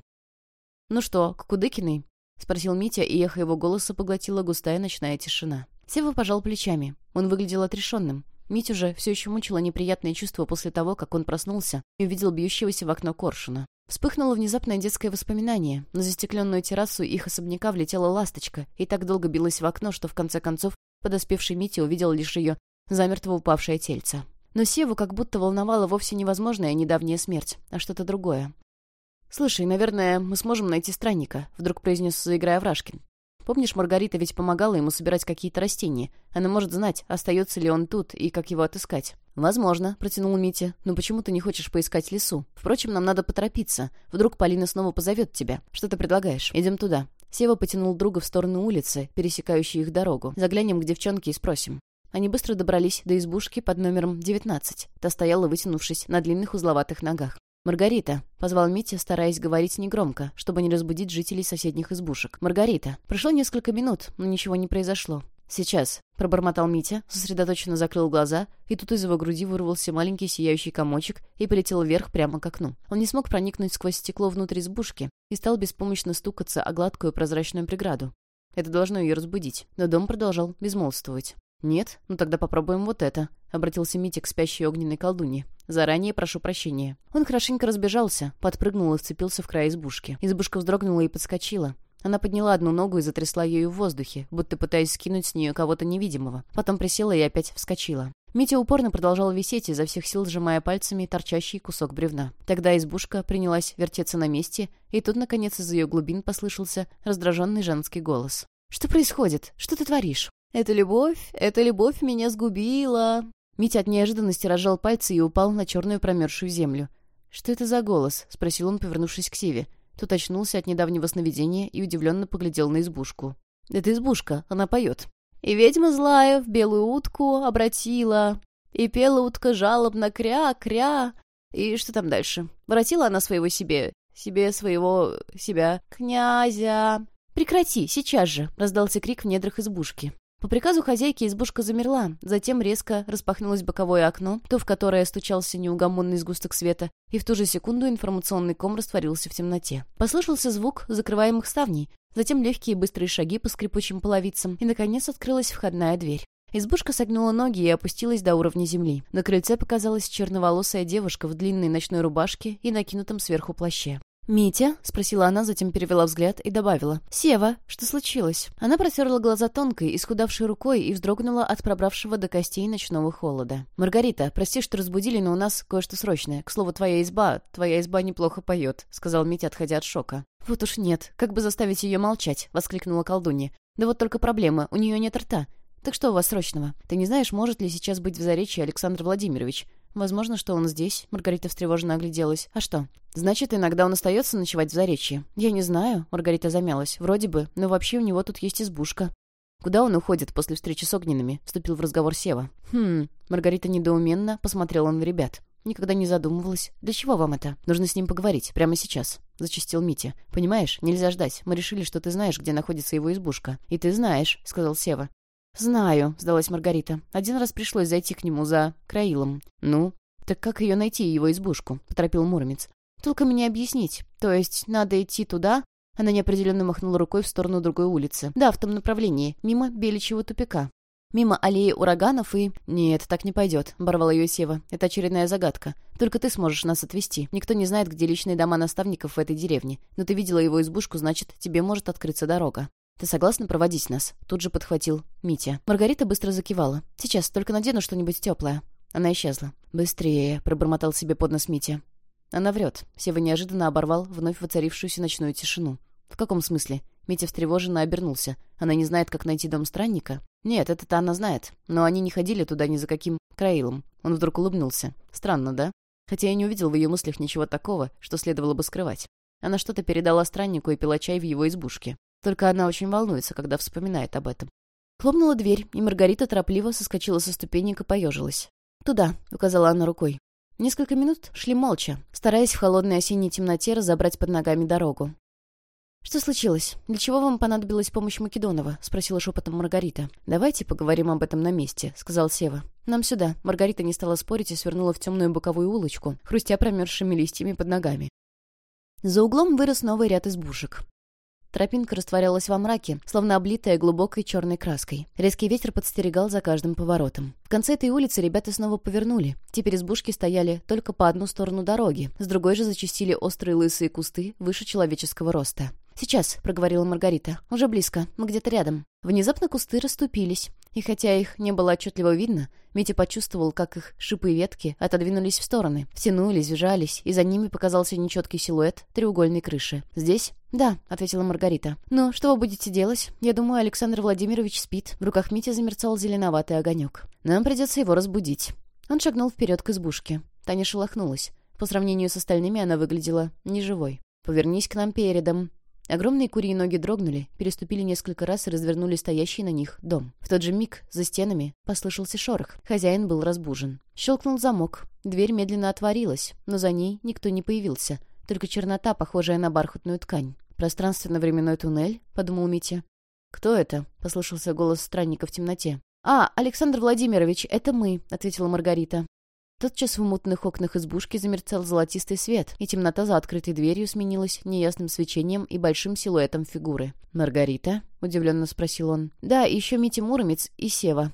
«Ну что, к Кудыкиной?» — спросил Митя, и эхо его голоса поглотила густая ночная тишина. Сева пожал плечами. Он выглядел отрешенным. Митю же все еще мучило неприятное чувство после того, как он проснулся и увидел бьющегося в окно коршуна. Вспыхнуло внезапное детское воспоминание. На застекленную террасу их особняка влетела ласточка и так долго билась в окно, что в конце концов подоспевший Митя увидел лишь ее замертво упавшее тельце. Но Севу как будто волновала вовсе невозможная недавняя смерть, а что-то другое. «Слушай, наверное, мы сможем найти странника», — вдруг произнес, заиграя Врашкин. Помнишь, Маргарита ведь помогала ему собирать какие-то растения. Она может знать, остается ли он тут и как его отыскать. «Возможно», — протянул Митя. «Но почему ты не хочешь поискать лесу? Впрочем, нам надо поторопиться. Вдруг Полина снова позовет тебя. Что ты предлагаешь? Идем туда». Сева потянул друга в сторону улицы, пересекающей их дорогу. «Заглянем к девчонке и спросим». Они быстро добрались до избушки под номером 19. Та стояла, вытянувшись на длинных узловатых ногах. «Маргарита», — позвал Митя, стараясь говорить негромко, чтобы не разбудить жителей соседних избушек. «Маргарита». Прошло несколько минут, но ничего не произошло. «Сейчас», — пробормотал Митя, сосредоточенно закрыл глаза, и тут из его груди вырвался маленький сияющий комочек и полетел вверх прямо к окну. Он не смог проникнуть сквозь стекло внутрь избушки и стал беспомощно стукаться о гладкую прозрачную преграду. Это должно ее разбудить, но дом продолжал безмолвствовать. «Нет? Ну тогда попробуем вот это», — обратился Митя к спящей огненной колдуне. «Заранее прошу прощения». Он хорошенько разбежался, подпрыгнул и вцепился в край избушки. Избушка вздрогнула и подскочила. Она подняла одну ногу и затрясла ею в воздухе, будто пытаясь скинуть с нее кого-то невидимого. Потом присела и опять вскочила. Митя упорно продолжал висеть, изо всех сил сжимая пальцами торчащий кусок бревна. Тогда избушка принялась вертеться на месте, и тут, наконец, из ее глубин послышался раздраженный женский голос. «Что происходит? Что ты творишь?» «Это любовь, эта любовь меня сгубила!» Митя от неожиданности разжал пальцы и упал на черную промерзшую землю. «Что это за голос?» — спросил он, повернувшись к Сиве. Тот очнулся от недавнего сновидения и удивленно поглядел на избушку. «Это избушка, она поет». «И ведьма злая в белую утку обратила, и пела утка жалобно кря-кря». И что там дальше? Воротила она своего себе, себе своего, себя, князя. «Прекрати, сейчас же!» — раздался крик в недрах избушки. По приказу хозяйки избушка замерла, затем резко распахнулось боковое окно, то в которое стучался неугомонный сгусток света, и в ту же секунду информационный ком растворился в темноте. Послышался звук закрываемых ставней, затем легкие быстрые шаги по скрипучим половицам, и, наконец, открылась входная дверь. Избушка согнула ноги и опустилась до уровня земли. На крыльце показалась черноволосая девушка в длинной ночной рубашке и накинутом сверху плаще. «Митя?» — спросила она, затем перевела взгляд и добавила. «Сева, что случилось?» Она протерла глаза тонкой, исхудавшей рукой и вздрогнула от пробравшего до костей ночного холода. «Маргарита, прости, что разбудили, но у нас кое-что срочное. К слову, твоя изба... Твоя изба неплохо поет», — сказал Митя, отходя от шока. «Вот уж нет. Как бы заставить ее молчать?» — воскликнула колдунья. «Да вот только проблема. У нее нет рта. Так что у вас срочного? Ты не знаешь, может ли сейчас быть в Заречье Александр Владимирович? Возможно, что он здесь. Маргарита встревоженно огляделась. А что? Значит, иногда он остается ночевать в Заречье? Я не знаю. Маргарита замялась. Вроде бы. Но вообще у него тут есть избушка. Куда он уходит после встречи с огненными? Вступил в разговор Сева. Хм. Маргарита недоуменно посмотрела на ребят. Никогда не задумывалась. Для чего вам это? Нужно с ним поговорить. Прямо сейчас. Зачистил Митя. Понимаешь, нельзя ждать. Мы решили, что ты знаешь, где находится его избушка. И ты знаешь, сказал Сева. «Знаю», — сдалась Маргарита. «Один раз пришлось зайти к нему за Краилом». «Ну?» «Так как ее найти, его избушку?» — поторопил Муромец. «Толком мне объяснить. То есть надо идти туда?» Она неопределенно махнула рукой в сторону другой улицы. «Да, в том направлении, мимо Беличьего тупика. Мимо аллеи ураганов и...» «Нет, так не пойдет», — оборвала ее Сева. «Это очередная загадка. Только ты сможешь нас отвезти. Никто не знает, где личные дома наставников в этой деревне. Но ты видела его избушку, значит, тебе может открыться дорога». «Ты согласна проводить нас?» Тут же подхватил Митя. Маргарита быстро закивала. «Сейчас, только надену что-нибудь теплое». Она исчезла. «Быстрее», — пробормотал себе под нос Митя. Она врет. Сева неожиданно оборвал вновь воцарившуюся ночную тишину. «В каком смысле?» Митя встревоженно обернулся. «Она не знает, как найти дом странника?» «Нет, это-то она знает. Но они не ходили туда ни за каким краилом». Он вдруг улыбнулся. «Странно, да?» Хотя я не увидел в ее мыслях ничего такого, что следовало бы скрывать. Она что-то передала страннику и пила чай в его избушке. Только она очень волнуется, когда вспоминает об этом. Хлопнула дверь, и Маргарита торопливо соскочила со ступенек и поежилась. «Туда», — указала она рукой. Несколько минут шли молча, стараясь в холодной осенней темноте разобрать под ногами дорогу. «Что случилось? Для чего вам понадобилась помощь Македонова?» — спросила шепотом Маргарита. «Давайте поговорим об этом на месте», — сказал Сева. «Нам сюда». Маргарита не стала спорить и свернула в темную боковую улочку, хрустя промерзшими листьями под ногами. За углом вырос новый ряд избушек. Тропинка растворялась во мраке, словно облитая глубокой черной краской. Резкий ветер подстерегал за каждым поворотом. В конце этой улицы ребята снова повернули. Теперь избушки стояли только по одну сторону дороги, с другой же зачистили острые лысые кусты выше человеческого роста. «Сейчас», — проговорила Маргарита. «Уже близко. Мы где-то рядом». Внезапно кусты расступились. И хотя их не было отчетливо видно, Митя почувствовал, как их шипы и ветки отодвинулись в стороны, втянулись, вжались, и за ними показался нечеткий силуэт треугольной крыши. Здесь «Да», — ответила Маргарита. «Ну, что вы будете делать? Я думаю, Александр Владимирович спит». В руках Мити замерцал зеленоватый огонек. «Нам придется его разбудить». Он шагнул вперед к избушке. Таня шелохнулась. По сравнению с остальными она выглядела неживой. «Повернись к нам передом». Огромные курьи ноги дрогнули, переступили несколько раз и развернули стоящий на них дом. В тот же миг за стенами послышался шорох. Хозяин был разбужен. Щелкнул замок. Дверь медленно отворилась, но за ней никто не появился. Только чернота, похожая на бархатную ткань. «Пространственно-временной туннель?» — подумал Митя. «Кто это?» — послышался голос странника в темноте. «А, Александр Владимирович, это мы», — ответила Маргарита. Тотчас в мутных окнах избушки замерцал золотистый свет, и темнота за открытой дверью сменилась неясным свечением и большим силуэтом фигуры. «Маргарита?» — удивленно спросил он. «Да, еще Митя Муромец и Сева».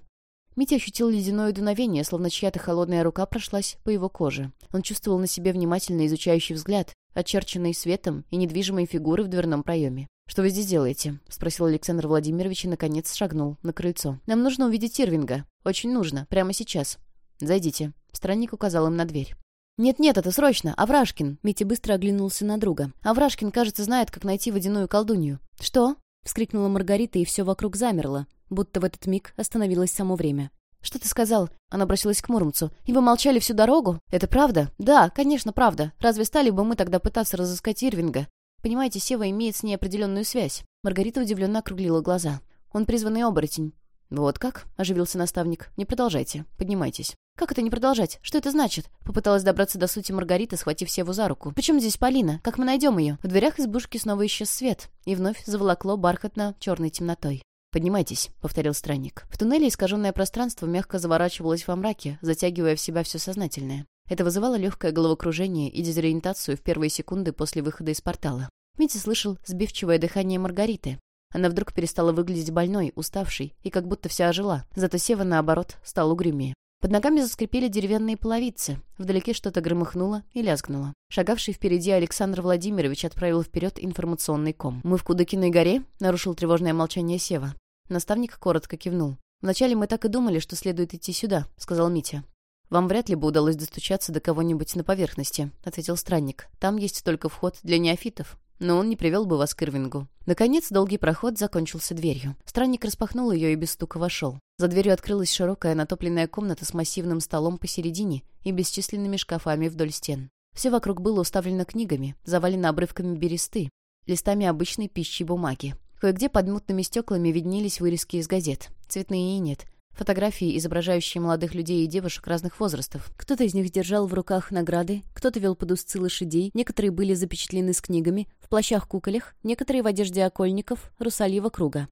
Митя ощутил ледяное дуновение, словно чья-то холодная рука прошлась по его коже. Он чувствовал на себе внимательно изучающий взгляд, очерченный светом и недвижимой фигуры в дверном проеме. «Что вы здесь делаете?» — спросил Александр Владимирович и, наконец, шагнул на крыльцо. «Нам нужно увидеть Ирвинга. Очень нужно. Прямо сейчас. Зайдите». Странник указал им на дверь. «Нет-нет, это срочно! Аврашкин!» Митя быстро оглянулся на друга. «Аврашкин, кажется, знает, как найти водяную колдунью». «Что?» — вскрикнула Маргарита, и все вокруг замерло, будто в этот миг остановилось само время. «Что ты сказал?» Она бросилась к Муромцу. «И вы молчали всю дорогу? Это правда?» «Да, конечно, правда. Разве стали бы мы тогда пытаться разыскать Ирвинга? Понимаете, Сева имеет с ней определенную связь». Маргарита удивленно округлила глаза. «Он призванный оборотень». «Вот как?» — оживился наставник. «Не продолжайте. Поднимайтесь». «Как это не продолжать? Что это значит?» Попыталась добраться до сути Маргарита, схватив Севу за руку. «Почему здесь Полина? Как мы найдем ее?» В дверях избушки снова исчез свет, и вновь заволокло бархатно-черной темнотой. «Поднимайтесь», — повторил странник. В туннеле искаженное пространство мягко заворачивалось во мраке, затягивая в себя все сознательное. Это вызывало легкое головокружение и дезориентацию в первые секунды после выхода из портала. Митя слышал сбивчивое дыхание Маргариты. Она вдруг перестала выглядеть больной, уставшей, и как будто вся ожила. Зато Сева, наоборот, стал угрюмее. Под ногами заскрипели деревянные половицы. Вдалеке что-то громыхнуло и лязгнуло. Шагавший впереди Александр Владимирович отправил вперед информационный ком. «Мы в Кудыкиной горе?» — нарушил тревожное молчание Сева. Наставник коротко кивнул. «Вначале мы так и думали, что следует идти сюда», — сказал Митя. «Вам вряд ли бы удалось достучаться до кого-нибудь на поверхности», — ответил странник. «Там есть только вход для неофитов но он не привел бы вас к Ирвингу. Наконец, долгий проход закончился дверью. Странник распахнул ее и без стука вошел. За дверью открылась широкая натопленная комната с массивным столом посередине и бесчисленными шкафами вдоль стен. Все вокруг было уставлено книгами, завалено обрывками бересты, листами обычной пищи бумаги. Кое-где под мутными стеклами виднелись вырезки из газет. Цветные и нет. Фотографии, изображающие молодых людей и девушек разных возрастов. Кто-то из них держал в руках награды, кто-то вел под узцы лошадей, некоторые были запечатлены с книгами, в плащах-куколях, некоторые в одежде окольников, русальего круга.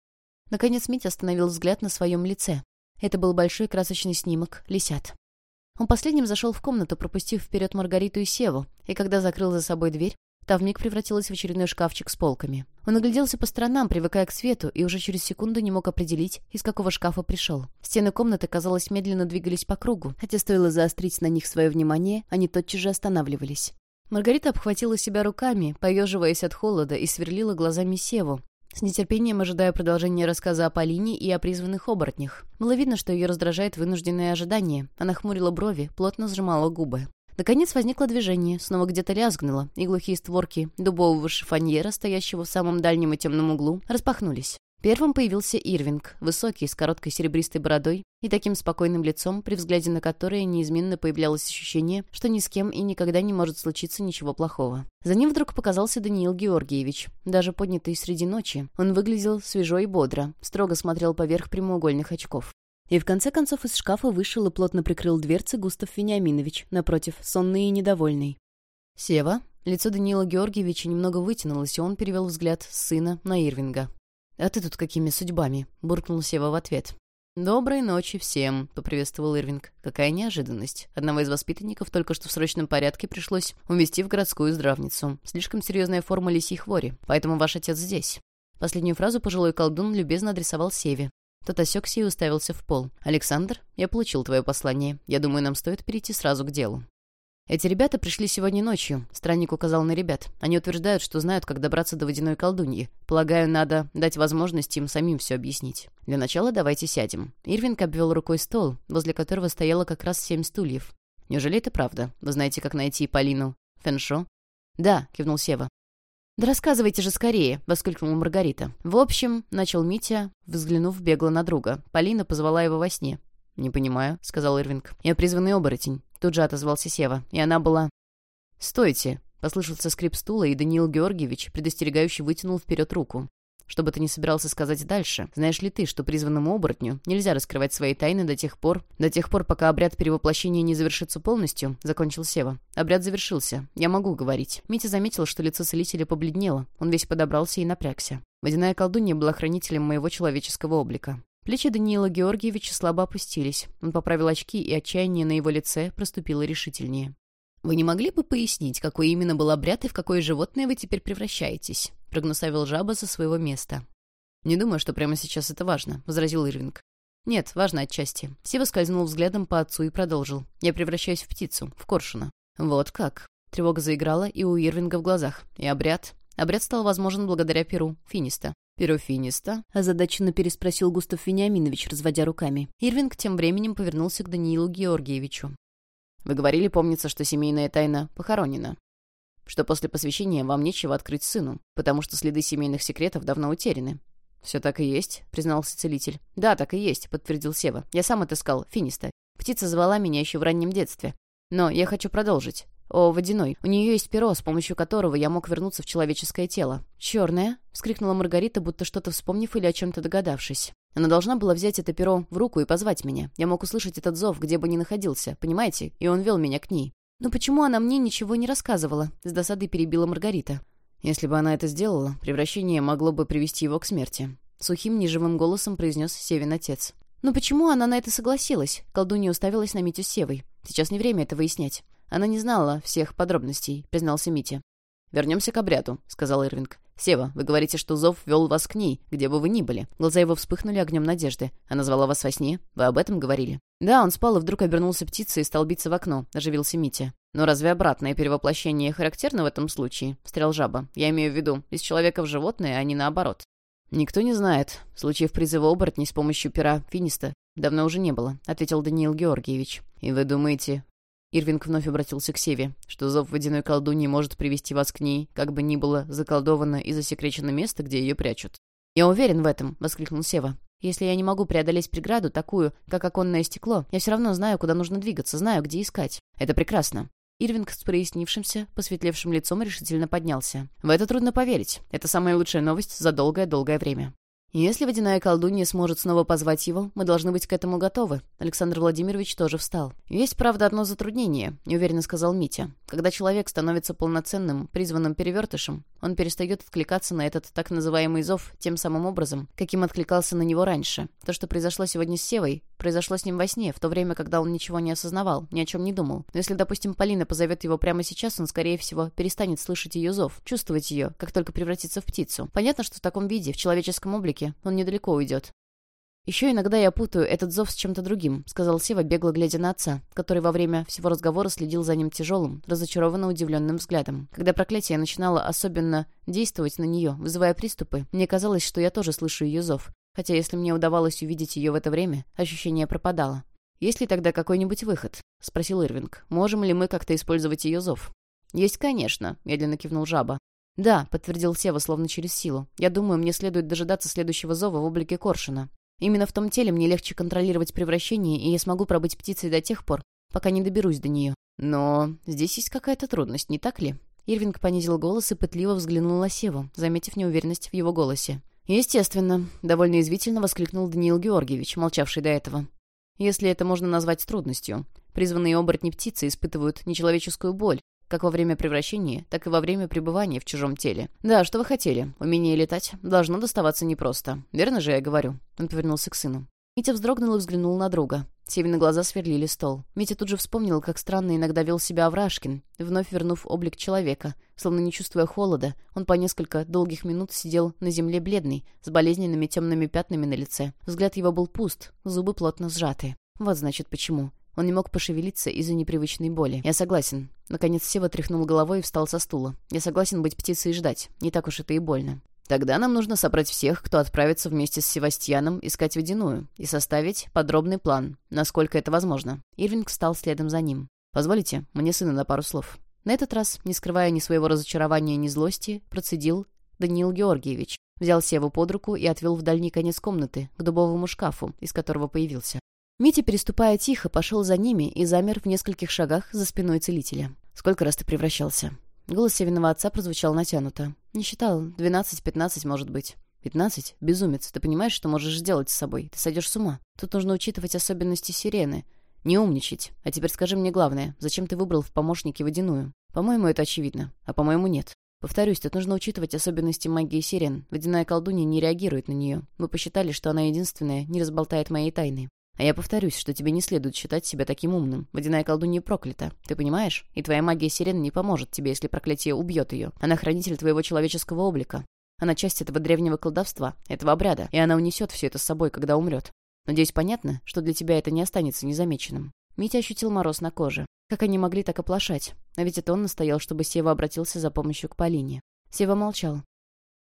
Наконец Митя остановил взгляд на своем лице. Это был большой красочный снимок «Лисят». Он последним зашел в комнату, пропустив вперед Маргариту и Севу, и когда закрыл за собой дверь, Та вмиг превратилась в очередной шкафчик с полками. Он огляделся по сторонам, привыкая к свету, и уже через секунду не мог определить, из какого шкафа пришел. Стены комнаты, казалось, медленно двигались по кругу, хотя стоило заострить на них свое внимание, они тотчас же останавливались. Маргарита обхватила себя руками, поеживаясь от холода, и сверлила глазами Севу, с нетерпением ожидая продолжения рассказа о Полине и о призванных оборотнях. Было видно, что ее раздражает вынужденное ожидание. Она хмурила брови, плотно сжимала губы. Наконец возникло движение, снова где-то лязгнуло, и глухие створки дубового шифоньера, стоящего в самом дальнем и темном углу, распахнулись. Первым появился Ирвинг, высокий, с короткой серебристой бородой и таким спокойным лицом, при взгляде на которое неизменно появлялось ощущение, что ни с кем и никогда не может случиться ничего плохого. За ним вдруг показался Даниил Георгиевич. Даже поднятый среди ночи, он выглядел свежо и бодро, строго смотрел поверх прямоугольных очков. И в конце концов из шкафа вышел и плотно прикрыл дверцы Густав Вениаминович, напротив, сонный и недовольный. «Сева?» Лицо Даниила Георгиевича немного вытянулось, и он перевел взгляд с сына на Ирвинга. «А ты тут какими судьбами?» — буркнул Сева в ответ. «Доброй ночи всем», — поприветствовал Ирвинг. Какая неожиданность. Одного из воспитанников только что в срочном порядке пришлось увезти в городскую здравницу. Слишком серьезная форма лисьей хвори, поэтому ваш отец здесь. Последнюю фразу пожилой колдун любезно адресовал Севе, тот осекся и уставился в пол. «Александр, я получил твое послание. Я думаю, нам стоит перейти сразу к делу». «Эти ребята пришли сегодня ночью», — странник указал на ребят. «Они утверждают, что знают, как добраться до водяной колдуньи. Полагаю, надо дать возможность им самим все объяснить. Для начала давайте сядем». Ирвинг обвел рукой стол, возле которого стояло как раз семь стульев. «Неужели это правда? Вы знаете, как найти Полину Фэншо?» «Да», — кивнул Сева. «Да рассказывайте же скорее!» — воскликнула Маргарита. «В общем», — начал Митя, взглянув бегло на друга. Полина позвала его во сне. «Не понимаю», — сказал Ирвинг. «Я призванный оборотень», — тут же отозвался Сева. «И она была...» «Стойте!» — послышался скрип стула, и Даниил Георгиевич предостерегающе вытянул вперед руку. «Что бы ты ни собирался сказать дальше, знаешь ли ты, что призванному оборотню нельзя раскрывать свои тайны до тех пор, до тех пор, пока обряд перевоплощения не завершится полностью?» — закончил Сева. «Обряд завершился. Я могу говорить». Митя заметил, что лицо целителя побледнело. Он весь подобрался и напрягся. Водяная колдунья была хранителем моего человеческого облика. Плечи Даниила Георгиевича слабо опустились. Он поправил очки, и отчаяние на его лице проступило решительнее. «Вы не могли бы пояснить, какой именно был обряд и в какое животное вы теперь превращаетесь?» — прогнусавил жаба со своего места. «Не думаю, что прямо сейчас это важно», — возразил Ирвинг. «Нет, важно отчасти». Сева скользнул взглядом по отцу и продолжил. «Я превращаюсь в птицу, в коршуна». «Вот как?» Тревога заиграла и у Ирвинга в глазах. «И обряд?» Обряд стал возможен благодаря перу Финиста. «Перо Финиста?» — озадаченно переспросил Густав Вениаминович, разводя руками. Ирвинг тем временем повернулся к Даниилу Георгиевичу. Вы говорили, помнится, что семейная тайна похоронена. Что после посвящения вам нечего открыть сыну, потому что следы семейных секретов давно утеряны. «Все так и есть», — признался целитель. «Да, так и есть», — подтвердил Сева. «Я сам отыскал Финиста. Птица звала меня еще в раннем детстве. Но я хочу продолжить. О, водяной. У нее есть перо, с помощью которого я мог вернуться в человеческое тело. «Черное?» — вскрикнула Маргарита, будто что-то вспомнив или о чем-то догадавшись. Она должна была взять это перо в руку и позвать меня. Я мог услышать этот зов, где бы ни находился, понимаете? И он вел меня к ней. «Но почему она мне ничего не рассказывала?» — с досадой перебила Маргарита. «Если бы она это сделала, превращение могло бы привести его к смерти», — сухим, неживым голосом произнес Севин отец. «Но почему она на это согласилась?» Колдунья уставилась на Митю с Севой. «Сейчас не время это выяснять. Она не знала всех подробностей», — признался Митя. «Вернемся к обряду», — сказал Ирвинг. «Сева, вы говорите, что зов вел вас к ней, где бы вы ни были». Глаза его вспыхнули огнем надежды. «Она звала вас во сне? Вы об этом говорили?» «Да, он спал и вдруг обернулся птицей и стал биться в окно», — оживился Митя. «Но разве обратное перевоплощение характерно в этом случае?» — встрял жаба. «Я имею в виду, из человека в животное, а не наоборот». «Никто не знает. Случаев призыва оборотней с помощью пера финиста давно уже не было», — ответил Даниил Георгиевич. «И вы думаете, Ирвинг вновь обратился к Севе, что зов водяной колдуньи может привести вас к ней, как бы ни было заколдовано и засекречено место, где ее прячут. «Я уверен в этом», — воскликнул Сева. «Если я не могу преодолеть преграду, такую, как оконное стекло, я все равно знаю, куда нужно двигаться, знаю, где искать. Это прекрасно». Ирвинг с прояснившимся, посветлевшим лицом решительно поднялся. «В это трудно поверить. Это самая лучшая новость за долгое-долгое время». «Если водяная колдунья сможет снова позвать его, мы должны быть к этому готовы». Александр Владимирович тоже встал. «Есть, правда, одно затруднение», — неуверенно сказал Митя. «Когда человек становится полноценным, призванным перевертышем, он перестает откликаться на этот так называемый зов тем самым образом, каким откликался на него раньше. То, что произошло сегодня с Севой, произошло с ним во сне, в то время, когда он ничего не осознавал, ни о чем не думал. Но если, допустим, Полина позовет его прямо сейчас, он, скорее всего, перестанет слышать ее зов, чувствовать ее, как только превратится в птицу. Понятно, что в таком виде, в человеческом облике, он недалеко уйдет. «Еще иногда я путаю этот зов с чем-то другим», — сказал Сева, бегло глядя на отца, который во время всего разговора следил за ним тяжелым, разочарованно удивленным взглядом. Когда проклятие начинало особенно действовать на нее, вызывая приступы, мне казалось, что я тоже слышу ее зов. Хотя если мне удавалось увидеть ее в это время, ощущение пропадало. «Есть ли тогда какой-нибудь выход?» — спросил Ирвинг. «Можем ли мы как-то использовать ее зов?» «Есть, конечно», — медленно кивнул жаба. «Да», — подтвердил Сева, словно через силу. «Я думаю, мне следует дожидаться следующего зова в облике Коршуна. Именно в том теле мне легче контролировать превращение, и я смогу пробыть птицей до тех пор, пока не доберусь до нее. Но здесь есть какая-то трудность, не так ли?» Ирвинг понизил голос и пытливо взглянул на Севу, заметив неуверенность в его голосе. «Естественно», — довольно извительно воскликнул Даниил Георгиевич, молчавший до этого. «Если это можно назвать трудностью. Призванные оборотни птицы испытывают нечеловеческую боль, как во время превращения, так и во время пребывания в чужом теле. Да, что вы хотели. Умение летать должно доставаться непросто. Верно же я говорю?» Он повернулся к сыну. Митя вздрогнул и взглянул на друга. Севины глаза сверлили стол. Митя тут же вспомнил, как странно иногда вел себя Аврашкин, вновь вернув облик человека. Словно не чувствуя холода, он по несколько долгих минут сидел на земле бледный, с болезненными темными пятнами на лице. Взгляд его был пуст, зубы плотно сжаты. Вот значит почему. Он не мог пошевелиться из-за непривычной боли. «Я согласен». Наконец Сева тряхнул головой и встал со стула. «Я согласен быть птицей и ждать. Не так уж это и больно». «Тогда нам нужно собрать всех, кто отправится вместе с Севастьяном искать водяную, и составить подробный план, насколько это возможно». Ирвинг встал следом за ним. «Позволите, мне сына на пару слов». На этот раз, не скрывая ни своего разочарования, ни злости, процедил Даниил Георгиевич, взял Севу под руку и отвел в дальний конец комнаты, к дубовому шкафу, из которого появился. Митя, переступая тихо, пошел за ними и замер в нескольких шагах за спиной целителя. «Сколько раз ты превращался?» Голос Севиного отца прозвучал натянуто. «Не считал. Двенадцать-пятнадцать, может быть». «Пятнадцать? Безумец. Ты понимаешь, что можешь сделать с собой? Ты сойдешь с ума. Тут нужно учитывать особенности сирены. Не умничать. А теперь скажи мне главное. Зачем ты выбрал в помощнике водяную? По-моему, это очевидно. А по-моему, нет. Повторюсь, тут нужно учитывать особенности магии сирен. Водяная колдунья не реагирует на нее. Мы посчитали, что она единственная не разболтает моей тайны. А я повторюсь, что тебе не следует считать себя таким умным. Водяная колдунья проклята. Ты понимаешь? И твоя магия сирен не поможет тебе, если проклятие убьет ее. Она хранитель твоего человеческого облика. Она часть этого древнего колдовства, этого обряда, и она унесет все это с собой, когда умрет. Надеюсь, понятно, что для тебя это не останется незамеченным. Митя ощутил мороз на коже. Как они могли так оплошать? А ведь это он настоял, чтобы Сева обратился за помощью к Полине. Сева молчал.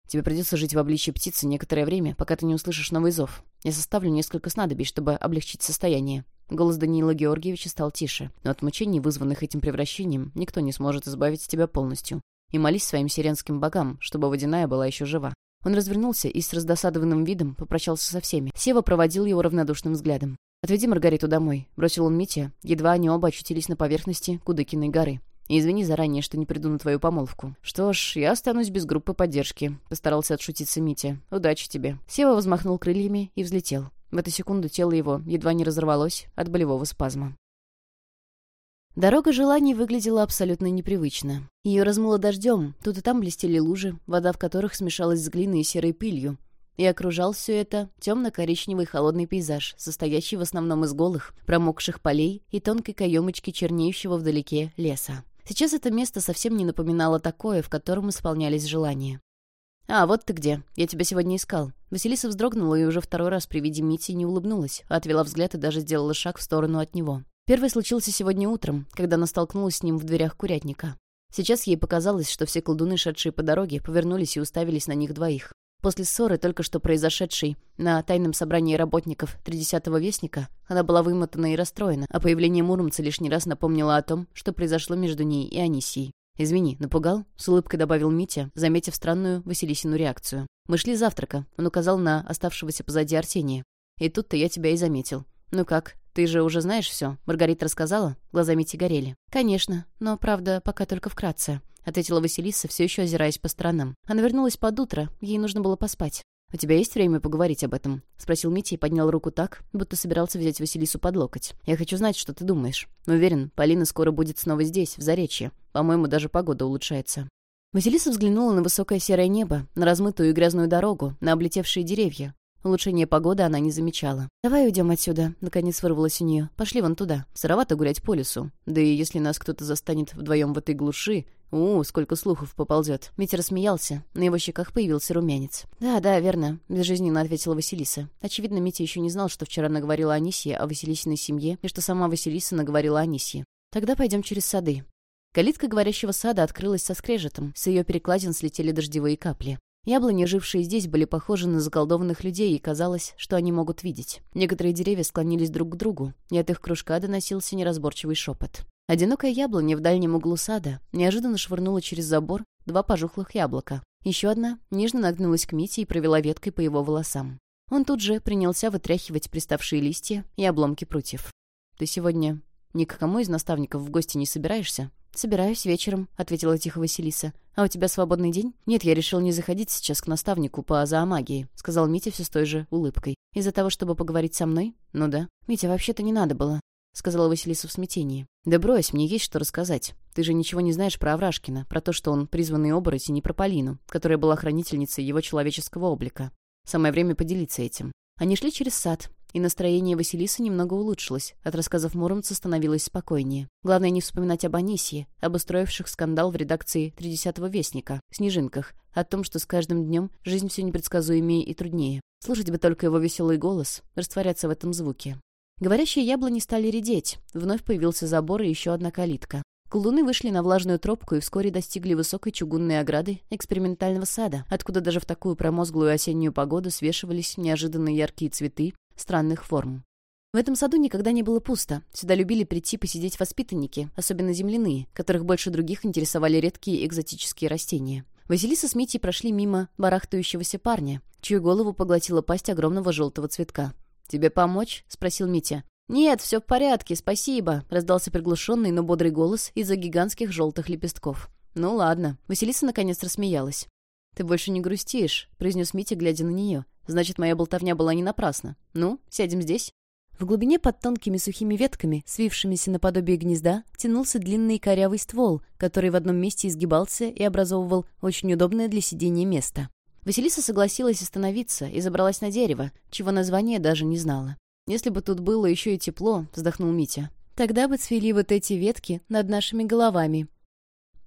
Тебе придется жить в обличье птицы некоторое время, пока ты не услышишь новый зов. Я составлю несколько снадобий, чтобы облегчить состояние». Голос Даниила Георгиевича стал тише, но от мучений, вызванных этим превращением, никто не сможет избавить тебя полностью. И молись своим сиренским богам, чтобы водяная была еще жива. Он развернулся и с раздосадованным видом попрощался со всеми. Сева проводил его равнодушным взглядом. «Отведи Маргариту домой», — бросил он Митя, едва они оба очутились на поверхности Кудыкиной горы. Извини заранее, что не приду на твою помолвку. Что ж, я останусь без группы поддержки», — постарался отшутиться Митя. «Удачи тебе». Сева взмахнул крыльями и взлетел. В эту секунду тело его едва не разорвалось от болевого спазма. Дорога желаний выглядела абсолютно непривычно. Ее размыло дождем, тут и там блестели лужи, вода в которых смешалась с глиной и серой пылью. И окружал все это темно-коричневый холодный пейзаж, состоящий в основном из голых, промокших полей и тонкой каемочки чернеющего вдалеке леса. Сейчас это место совсем не напоминало такое, в котором исполнялись желания. «А, вот ты где. Я тебя сегодня искал». Василиса вздрогнула и уже второй раз при виде Мити не улыбнулась, а отвела взгляд и даже сделала шаг в сторону от него. Первый случился сегодня утром, когда она столкнулась с ним в дверях курятника. Сейчас ей показалось, что все колдуны, шедшие по дороге, повернулись и уставились на них двоих. После ссоры, только что произошедшей на тайном собрании работников Тридесятого Вестника, она была вымотана и расстроена, а появление Муромца лишний раз напомнило о том, что произошло между ней и Анисией. «Извини, напугал?» — с улыбкой добавил Митя, заметив странную Василисину реакцию. «Мы шли завтрака», — он указал на оставшегося позади Арсения. «И тут-то я тебя и заметил. Ну как, ты же уже знаешь все? Маргарита рассказала?» Глаза Мити горели. «Конечно, но, правда, пока только вкратце. — ответила Василиса, все еще озираясь по сторонам. Она вернулась под утро, ей нужно было поспать. «У тебя есть время поговорить об этом?» — спросил Митя и поднял руку так, будто собирался взять Василису под локоть. «Я хочу знать, что ты думаешь. Уверен, Полина скоро будет снова здесь, в Заречье. По-моему, даже погода улучшается». Василиса взглянула на высокое серое небо, на размытую и грязную дорогу, на облетевшие деревья. Улучшение погоды она не замечала. «Давай уйдем отсюда», — наконец вырвалось у нее. «Пошли вон туда. Сыровато гулять по лесу. Да и если нас кто-то застанет вдвоем в этой глуши, «У, сколько слухов поползет!» Митя рассмеялся. На его щеках появился румянец. «Да, да, верно», — безжизненно ответила Василиса. Очевидно, Митя еще не знал, что вчера наговорила Анисия о Василисиной семье и что сама Василиса наговорила Анисье. «Тогда пойдем через сады». Калитка говорящего сада открылась со скрежетом. С ее перекладин слетели дождевые капли. Яблони, жившие здесь, были похожи на заколдованных людей, и казалось, что они могут видеть. Некоторые деревья склонились друг к другу, и от их кружка доносился неразборчивый шепот. Одинокая яблоня в дальнем углу сада неожиданно швырнула через забор два пожухлых яблока. Еще одна нежно нагнулась к Мите и провела веткой по его волосам. Он тут же принялся вытряхивать приставшие листья и обломки прутьев. «Ты сегодня ни к кому из наставников в гости не собираешься?» «Собираюсь вечером», — ответила тихо Василиса. «А у тебя свободный день?» «Нет, я решил не заходить сейчас к наставнику по зоомагии», — сказал Митя все с той же улыбкой. «Из-за того, чтобы поговорить со мной?» «Ну да». «Митя, вообще-то не надо было. — сказала Василиса в смятении. «Да брось, мне есть что рассказать. Ты же ничего не знаешь про Аврашкина, про то, что он призванный оборотень, и про Полину, которая была хранительницей его человеческого облика. Самое время поделиться этим». Они шли через сад, и настроение Василисы немного улучшилось. От рассказов Муромца становилось спокойнее. Главное не вспоминать об Анисье, об устроивших скандал в редакции «Тридесятого вестника», «Снежинках», о том, что с каждым днем жизнь все непредсказуемее и труднее. Слушать бы только его веселый голос, растворяться в этом звуке. Говорящие яблони стали редеть. Вновь появился забор и еще одна калитка. Колдуны вышли на влажную тропку и вскоре достигли высокой чугунной ограды экспериментального сада, откуда даже в такую промозглую осеннюю погоду свешивались неожиданно яркие цветы странных форм. В этом саду никогда не было пусто. Сюда любили прийти посидеть воспитанники, особенно земляные, которых больше других интересовали редкие экзотические растения. Василиса с Митей прошли мимо барахтающегося парня, чью голову поглотила пасть огромного желтого цветка. «Тебе помочь?» — спросил Митя. «Нет, все в порядке, спасибо», — раздался приглушенный, но бодрый голос из-за гигантских желтых лепестков. «Ну ладно». Василиса наконец рассмеялась. «Ты больше не грустишь», — произнес Митя, глядя на нее. «Значит, моя болтовня была не напрасна. Ну, сядем здесь?» В глубине под тонкими сухими ветками, свившимися наподобие гнезда, тянулся длинный корявый ствол, который в одном месте изгибался и образовывал очень удобное для сидения место. Василиса согласилась остановиться и забралась на дерево, чего название даже не знала. «Если бы тут было еще и тепло», — вздохнул Митя, «тогда бы цвели вот эти ветки над нашими головами».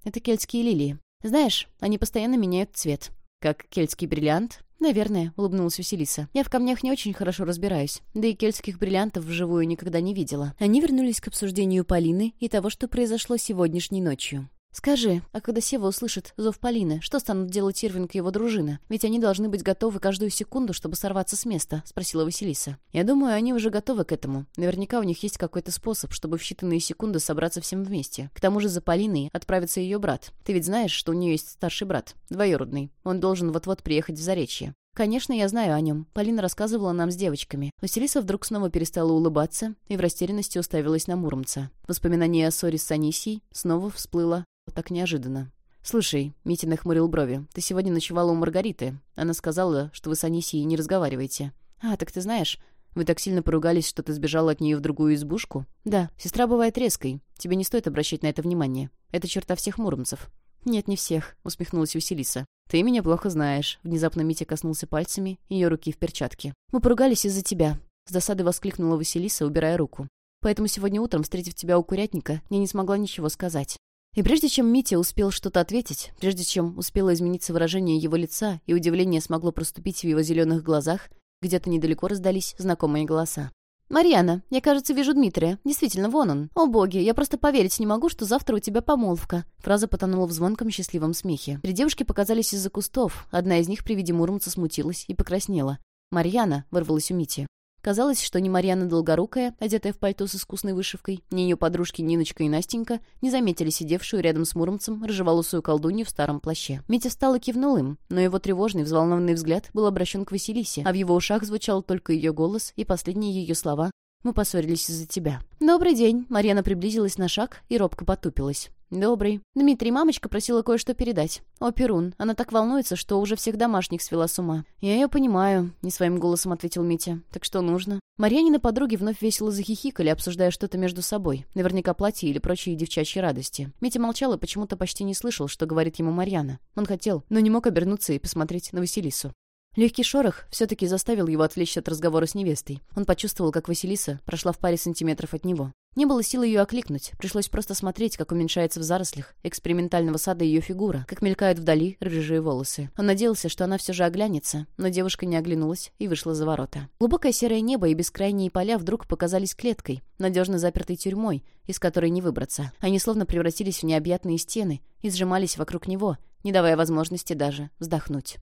Это кельтские лилии. Знаешь, они постоянно меняют цвет. Как кельтский бриллиант, «Наверное», — улыбнулась Василиса. «Я в камнях не очень хорошо разбираюсь. Да и кельтских бриллиантов вживую никогда не видела». Они вернулись к обсуждению Полины и того, что произошло сегодняшней ночью. «Скажи, а когда Сева услышит зов Полины, что станут делать Ирвинг и его дружина? Ведь они должны быть готовы каждую секунду, чтобы сорваться с места», — спросила Василиса. «Я думаю, они уже готовы к этому. Наверняка у них есть какой-то способ, чтобы в считанные секунды собраться всем вместе. К тому же за Полиной отправится ее брат. Ты ведь знаешь, что у нее есть старший брат, двоюродный. Он должен вот-вот приехать в Заречье. «Конечно, я знаю о нем. Полина рассказывала нам с девочками». Василиса вдруг снова перестала улыбаться и в растерянности уставилась на Муромца. Воспоминание о ссоре с Анисией снова всплыло так неожиданно. «Слушай», — Митя нахмурил брови, — «ты сегодня ночевала у Маргариты. Она сказала, что вы с Анисией не разговариваете». «А, так ты знаешь, вы так сильно поругались, что ты сбежала от нее в другую избушку?» «Да, сестра бывает резкой. Тебе не стоит обращать на это внимание. Это черта всех муромцев». «Нет, не всех», — усмехнулась Василиса. «Ты меня плохо знаешь», — внезапно Митя коснулся пальцами ее руки в перчатке. «Мы поругались из-за тебя», — с досадой воскликнула Василиса, убирая руку. «Поэтому сегодня утром, встретив тебя у курятника, я не смогла ничего сказать. И прежде чем Митя успел что-то ответить, прежде чем успело измениться выражение его лица и удивление смогло проступить в его зеленых глазах, где-то недалеко раздались знакомые голоса. «Марьяна, я, кажется, вижу Дмитрия. Действительно, вон он. О, боги, я просто поверить не могу, что завтра у тебя помолвка». Фраза потонула в звонком счастливом смехе. Три девушки показались из-за кустов. Одна из них при виде Муромца смутилась и покраснела. «Марьяна», — вырвалась у Мити. Казалось, что ни Марьяна Долгорукая, одетая в пальто с искусной вышивкой, ни ее подружки Ниночка и Настенька не заметили сидевшую рядом с Муромцем рыжеволосую колдунью в старом плаще. Митя встал и кивнул им, но его тревожный, взволнованный взгляд был обращен к Василисе, а в его ушах звучал только ее голос и последние ее слова «Мы поссорились из-за тебя». «Добрый день!» Марьяна приблизилась на шаг и робко потупилась. «Добрый. Дмитрий, мамочка просила кое-что передать. О, Перун, она так волнуется, что уже всех домашних свела с ума». «Я ее понимаю», — не своим голосом ответил Митя. «Так что нужно?» Марьянины подруги вновь весело захихикали, обсуждая что-то между собой. Наверняка платье или прочие девчачьи радости. Митя молчал и почему-то почти не слышал, что говорит ему Марьяна. Он хотел, но не мог обернуться и посмотреть на Василису. Легкий шорох все-таки заставил его отвлечься от разговора с невестой. Он почувствовал, как Василиса прошла в паре сантиметров от него. Не было силы ее окликнуть, пришлось просто смотреть, как уменьшается в зарослях экспериментального сада ее фигура, как мелькают вдали рыжие волосы. Он надеялся, что она все же оглянется, но девушка не оглянулась и вышла за ворота. Глубокое серое небо и бескрайние поля вдруг показались клеткой, надежно запертой тюрьмой, из которой не выбраться. Они словно превратились в необъятные стены и сжимались вокруг него, не давая возможности даже вздохнуть.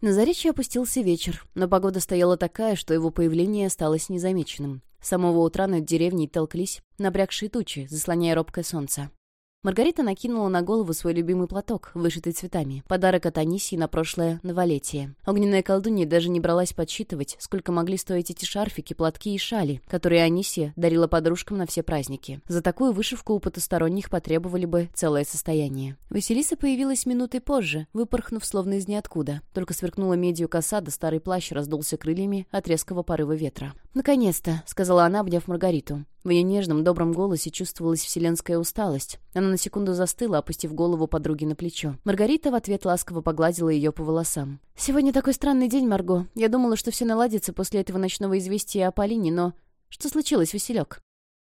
На заречье опустился вечер, но погода стояла такая, что его появление осталось незамеченным. Самого утра над деревней толклись набрякшие тучи, заслоняя робкое солнце. Маргарита накинула на голову свой любимый платок, вышитый цветами. Подарок от Анисии на прошлое новолетие. Огненная колдунья даже не бралась подсчитывать, сколько могли стоить эти шарфики, платки и шали, которые Анисия дарила подружкам на все праздники. За такую вышивку у потусторонних потребовали бы целое состояние. Василиса появилась минутой позже, выпорхнув словно из ниоткуда. Только сверкнула медью коса, да старый плащ раздулся крыльями от резкого порыва ветра. «Наконец-то», — сказала она, обняв Маргариту. В ее нежном, добром голосе чувствовалась вселенская усталость. Она на секунду застыла, опустив голову подруги на плечо. Маргарита в ответ ласково погладила ее по волосам. «Сегодня такой странный день, Марго. Я думала, что все наладится после этого ночного известия о Полине, но...» «Что случилось, Василек?»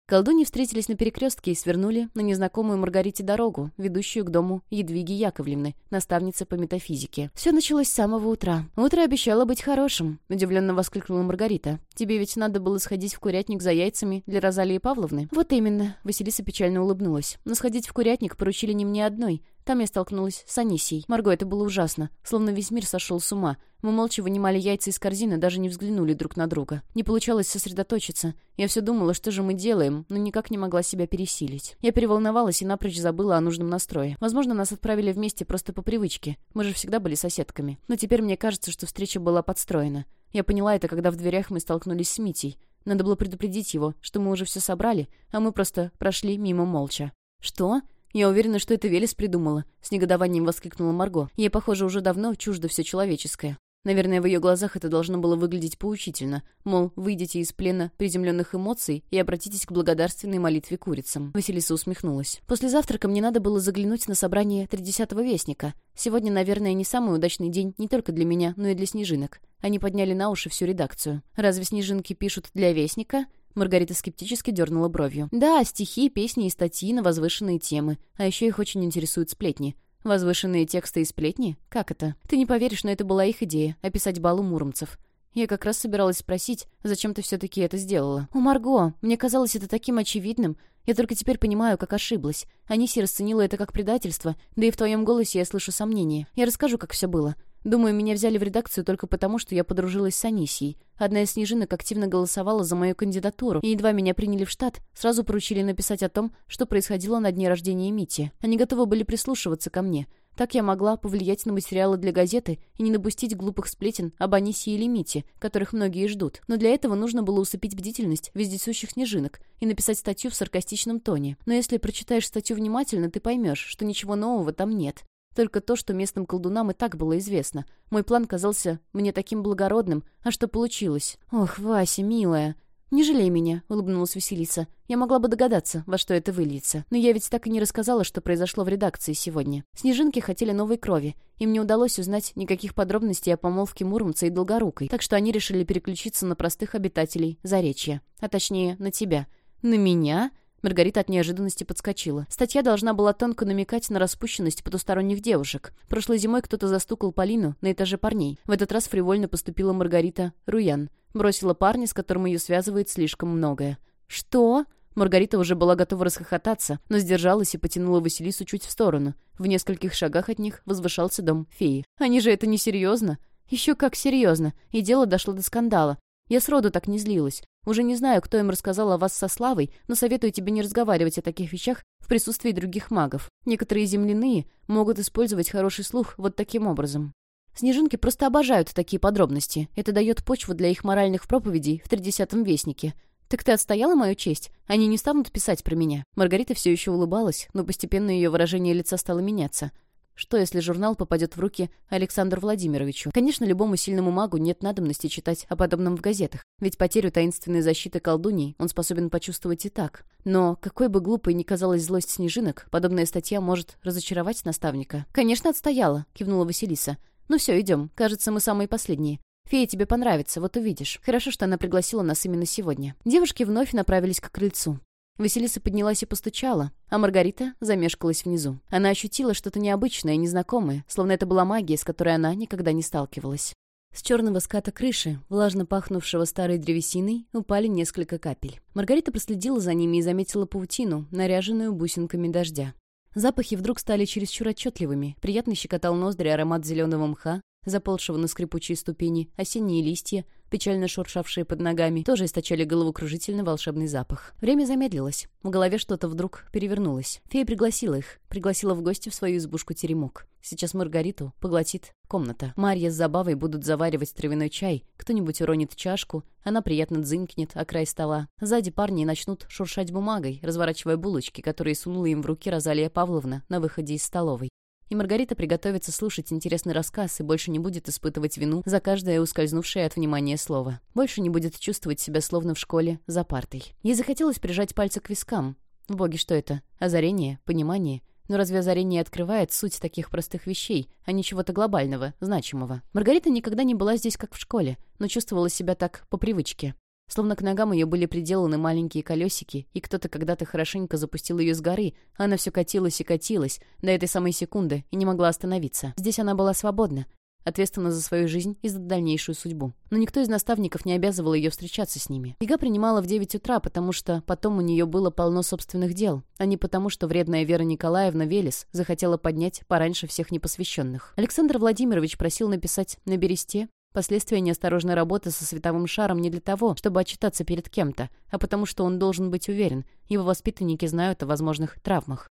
Колдуньи встретились на перекрестке и свернули на незнакомую Маргарите дорогу, ведущую к дому Едвиги Яковлевны, наставницы по метафизике. Все началось с самого утра. Утро обещало быть хорошим, удивленно воскликнула Маргарита. Тебе ведь надо было сходить в курятник за яйцами для Розалии Павловны? Вот именно, Василиса печально улыбнулась. Но сходить в курятник поручили не мне одной. Там я столкнулась с Анисией. Марго, это было ужасно. Словно весь мир сошел с ума. Мы молча вынимали яйца из корзины, даже не взглянули друг на друга. Не получалось сосредоточиться. Я все думала, что же мы делаем, но никак не могла себя пересилить. Я переволновалась и напрочь забыла о нужном настрое. Возможно, нас отправили вместе просто по привычке. Мы же всегда были соседками. Но теперь мне кажется, что встреча была подстроена. Я поняла это, когда в дверях мы столкнулись с Митей. Надо было предупредить его, что мы уже все собрали, а мы просто прошли мимо молча. «Что?» «Я уверена, что это Велес придумала», — с негодованием воскликнула Марго. Ей, похоже, уже давно чуждо все человеческое. Наверное, в ее глазах это должно было выглядеть поучительно. Мол, выйдите из плена приземленных эмоций и обратитесь к благодарственной молитве курицам. Василиса усмехнулась. После завтрака мне надо было заглянуть на собрание тридесятого вестника. Сегодня, наверное, не самый удачный день не только для меня, но и для снежинок. Они подняли на уши всю редакцию. Разве снежинки пишут для вестника? Маргарита скептически дернула бровью. «Да, стихи, песни и статьи на возвышенные темы. А еще их очень интересуют сплетни. Возвышенные тексты и сплетни? Как это? Ты не поверишь, но это была их идея — описать балу муромцев. Я как раз собиралась спросить, зачем ты все-таки это сделала. «У Марго, мне казалось это таким очевидным. Я только теперь понимаю, как ошиблась. Аниси расценила это как предательство, да и в твоем голосе я слышу сомнения. Я расскажу, как все было. Думаю, меня взяли в редакцию только потому, что я подружилась с Анисией. Одна из снежинок активно голосовала за мою кандидатуру, и едва меня приняли в штат, сразу поручили написать о том, что происходило на дне рождения Мити. Они готовы были прислушиваться ко мне. Так я могла повлиять на материалы для газеты и не допустить глупых сплетен об Анисе или Мите, которых многие ждут. Но для этого нужно было усыпить бдительность вездесущих снежинок и написать статью в саркастичном тоне. Но если прочитаешь статью внимательно, ты поймешь, что ничего нового там нет. Только то, что местным колдунам и так было известно. Мой план казался мне таким благородным, а что получилось? Ох, Вася, милая. «Не жалей меня», — улыбнулась Василиса. «Я могла бы догадаться, во что это выльется. Но я ведь так и не рассказала, что произошло в редакции сегодня. Снежинки хотели новой крови. Им не удалось узнать никаких подробностей о помолвке Муромца и Долгорукой, так что они решили переключиться на простых обитателей Заречья. А точнее, на тебя. «На меня?» Маргарита от неожиданности подскочила. Статья должна была тонко намекать на распущенность потусторонних девушек. Прошлой зимой кто-то застукал Полину на этаже парней. В этот раз фривольно поступила Маргарита Руян. Бросила парня, с которым ее связывает слишком многое. «Что?» Маргарита уже была готова расхохотаться, но сдержалась и потянула Василису чуть в сторону. В нескольких шагах от них возвышался дом феи. «Они же это не серьезно?» «Еще как серьезно!» И дело дошло до скандала. Я сроду так не злилась. Уже не знаю, кто им рассказал о вас со Славой, но советую тебе не разговаривать о таких вещах в присутствии других магов. Некоторые земляные могут использовать хороший слух вот таким образом. Снежинки просто обожают такие подробности. Это дает почву для их моральных проповедей в тридесятом вестнике. «Так ты отстояла мою честь? Они не станут писать про меня». Маргарита все еще улыбалась, но постепенно ее выражение лица стало меняться. Что, если журнал попадет в руки Александру Владимировичу? Конечно, любому сильному магу нет надобности читать о подобном в газетах, ведь потерю таинственной защиты колдуней он способен почувствовать и так. Но, какой бы глупой ни казалась злость снежинок, подобная статья может разочаровать наставника. «Конечно, отстояла», — кивнула Василиса. «Ну все, идем. Кажется, мы самые последние. Фея тебе понравится, вот увидишь. Хорошо, что она пригласила нас именно сегодня». Девушки вновь направились к крыльцу. Василиса поднялась и постучала, а Маргарита замешкалась внизу. Она ощутила что-то необычное и незнакомое, словно это была магия, с которой она никогда не сталкивалась. С черного ската крыши, влажно пахнувшего старой древесиной, упали несколько капель. Маргарита проследила за ними и заметила паутину, наряженную бусинками дождя. Запахи вдруг стали чересчур отчетливыми. Приятно щекотал ноздри аромат зеленого мха, заползшего на скрипучие ступени, осенние листья, печально шуршавшие под ногами, тоже источали головокружительный волшебный запах. Время замедлилось. В голове что-то вдруг перевернулось. Фея пригласила их. Пригласила в гости в свою избушку-теремок. Сейчас Маргариту поглотит комната. Марья с Забавой будут заваривать травяной чай. Кто-нибудь уронит чашку. Она приятно дзынькнет о край стола. Сзади парни начнут шуршать бумагой, разворачивая булочки, которые сунула им в руки Розалия Павловна на выходе из столовой. И Маргарита приготовится слушать интересный рассказ и больше не будет испытывать вину за каждое ускользнувшее от внимания слово. Больше не будет чувствовать себя словно в школе за партой. Ей захотелось прижать пальцы к вискам. Боги, что это? Озарение? Понимание? Но разве озарение открывает суть таких простых вещей, а не чего-то глобального, значимого? Маргарита никогда не была здесь, как в школе, но чувствовала себя так по привычке. Словно к ногам ее были приделаны маленькие колесики, и кто-то когда-то хорошенько запустил ее с горы, а она все катилась и катилась до этой самой секунды и не могла остановиться. Здесь она была свободна. ответственна за свою жизнь и за дальнейшую судьбу. Но никто из наставников не обязывал ее встречаться с ними. Ига принимала в 9 утра, потому что потом у нее было полно собственных дел, а не потому, что вредная Вера Николаевна Велес захотела поднять пораньше всех непосвященных. Александр Владимирович просил написать на бересте Последствия неосторожной работы со световым шаром не для того, чтобы отчитаться перед кем-то, а потому что он должен быть уверен, его воспитанники знают о возможных травмах.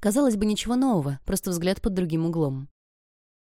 Казалось бы, ничего нового, просто взгляд под другим углом.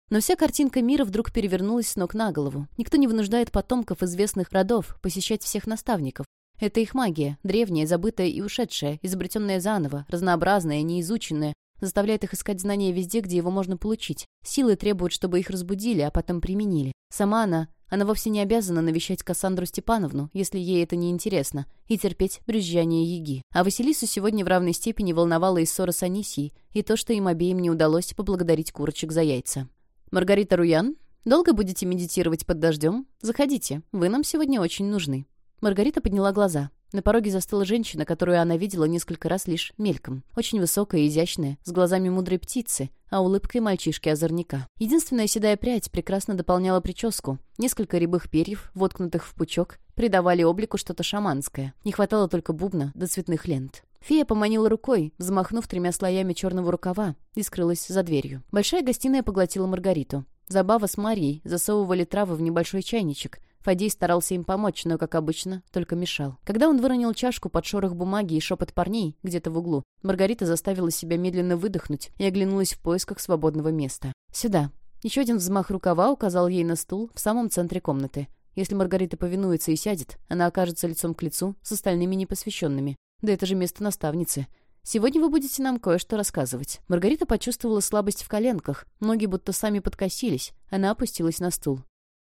Но вся картинка мира вдруг перевернулась с ног на голову. Никто не вынуждает потомков известных родов посещать всех наставников. Это их магия, древняя, забытая и ушедшая, изобретенная заново, разнообразная, неизученная, заставляет их искать знания везде, где его можно получить. Силы требуют, чтобы их разбудили, а потом применили. Сама она, она вовсе не обязана навещать Кассандру Степановну, если ей это не интересно, и терпеть брюзжание Яги. А Василису сегодня в равной степени волновала и ссора с Анисией, и то, что им обеим не удалось поблагодарить курочек за яйца. «Маргарита Руян, долго будете медитировать под дождем? Заходите, вы нам сегодня очень нужны». Маргарита подняла глаза. На пороге застыла женщина, которую она видела несколько раз лишь мельком. Очень высокая и изящная, с глазами мудрой птицы, а улыбкой мальчишки-озорника. Единственная седая прядь прекрасно дополняла прическу. Несколько рябых перьев, воткнутых в пучок, придавали облику что-то шаманское. Не хватало только бубна до цветных лент. Фея поманила рукой, взмахнув тремя слоями черного рукава, и скрылась за дверью. Большая гостиная поглотила Маргариту. Забава с Марьей засовывали травы в небольшой чайничек, Фадей старался им помочь, но, как обычно, только мешал. Когда он выронил чашку под шорох бумаги и шепот парней где-то в углу, Маргарита заставила себя медленно выдохнуть и оглянулась в поисках свободного места. «Сюда». Еще один взмах рукава указал ей на стул в самом центре комнаты. Если Маргарита повинуется и сядет, она окажется лицом к лицу с остальными непосвященными. Да это же место наставницы. Сегодня вы будете нам кое-что рассказывать». Маргарита почувствовала слабость в коленках, ноги будто сами подкосились. Она опустилась на стул.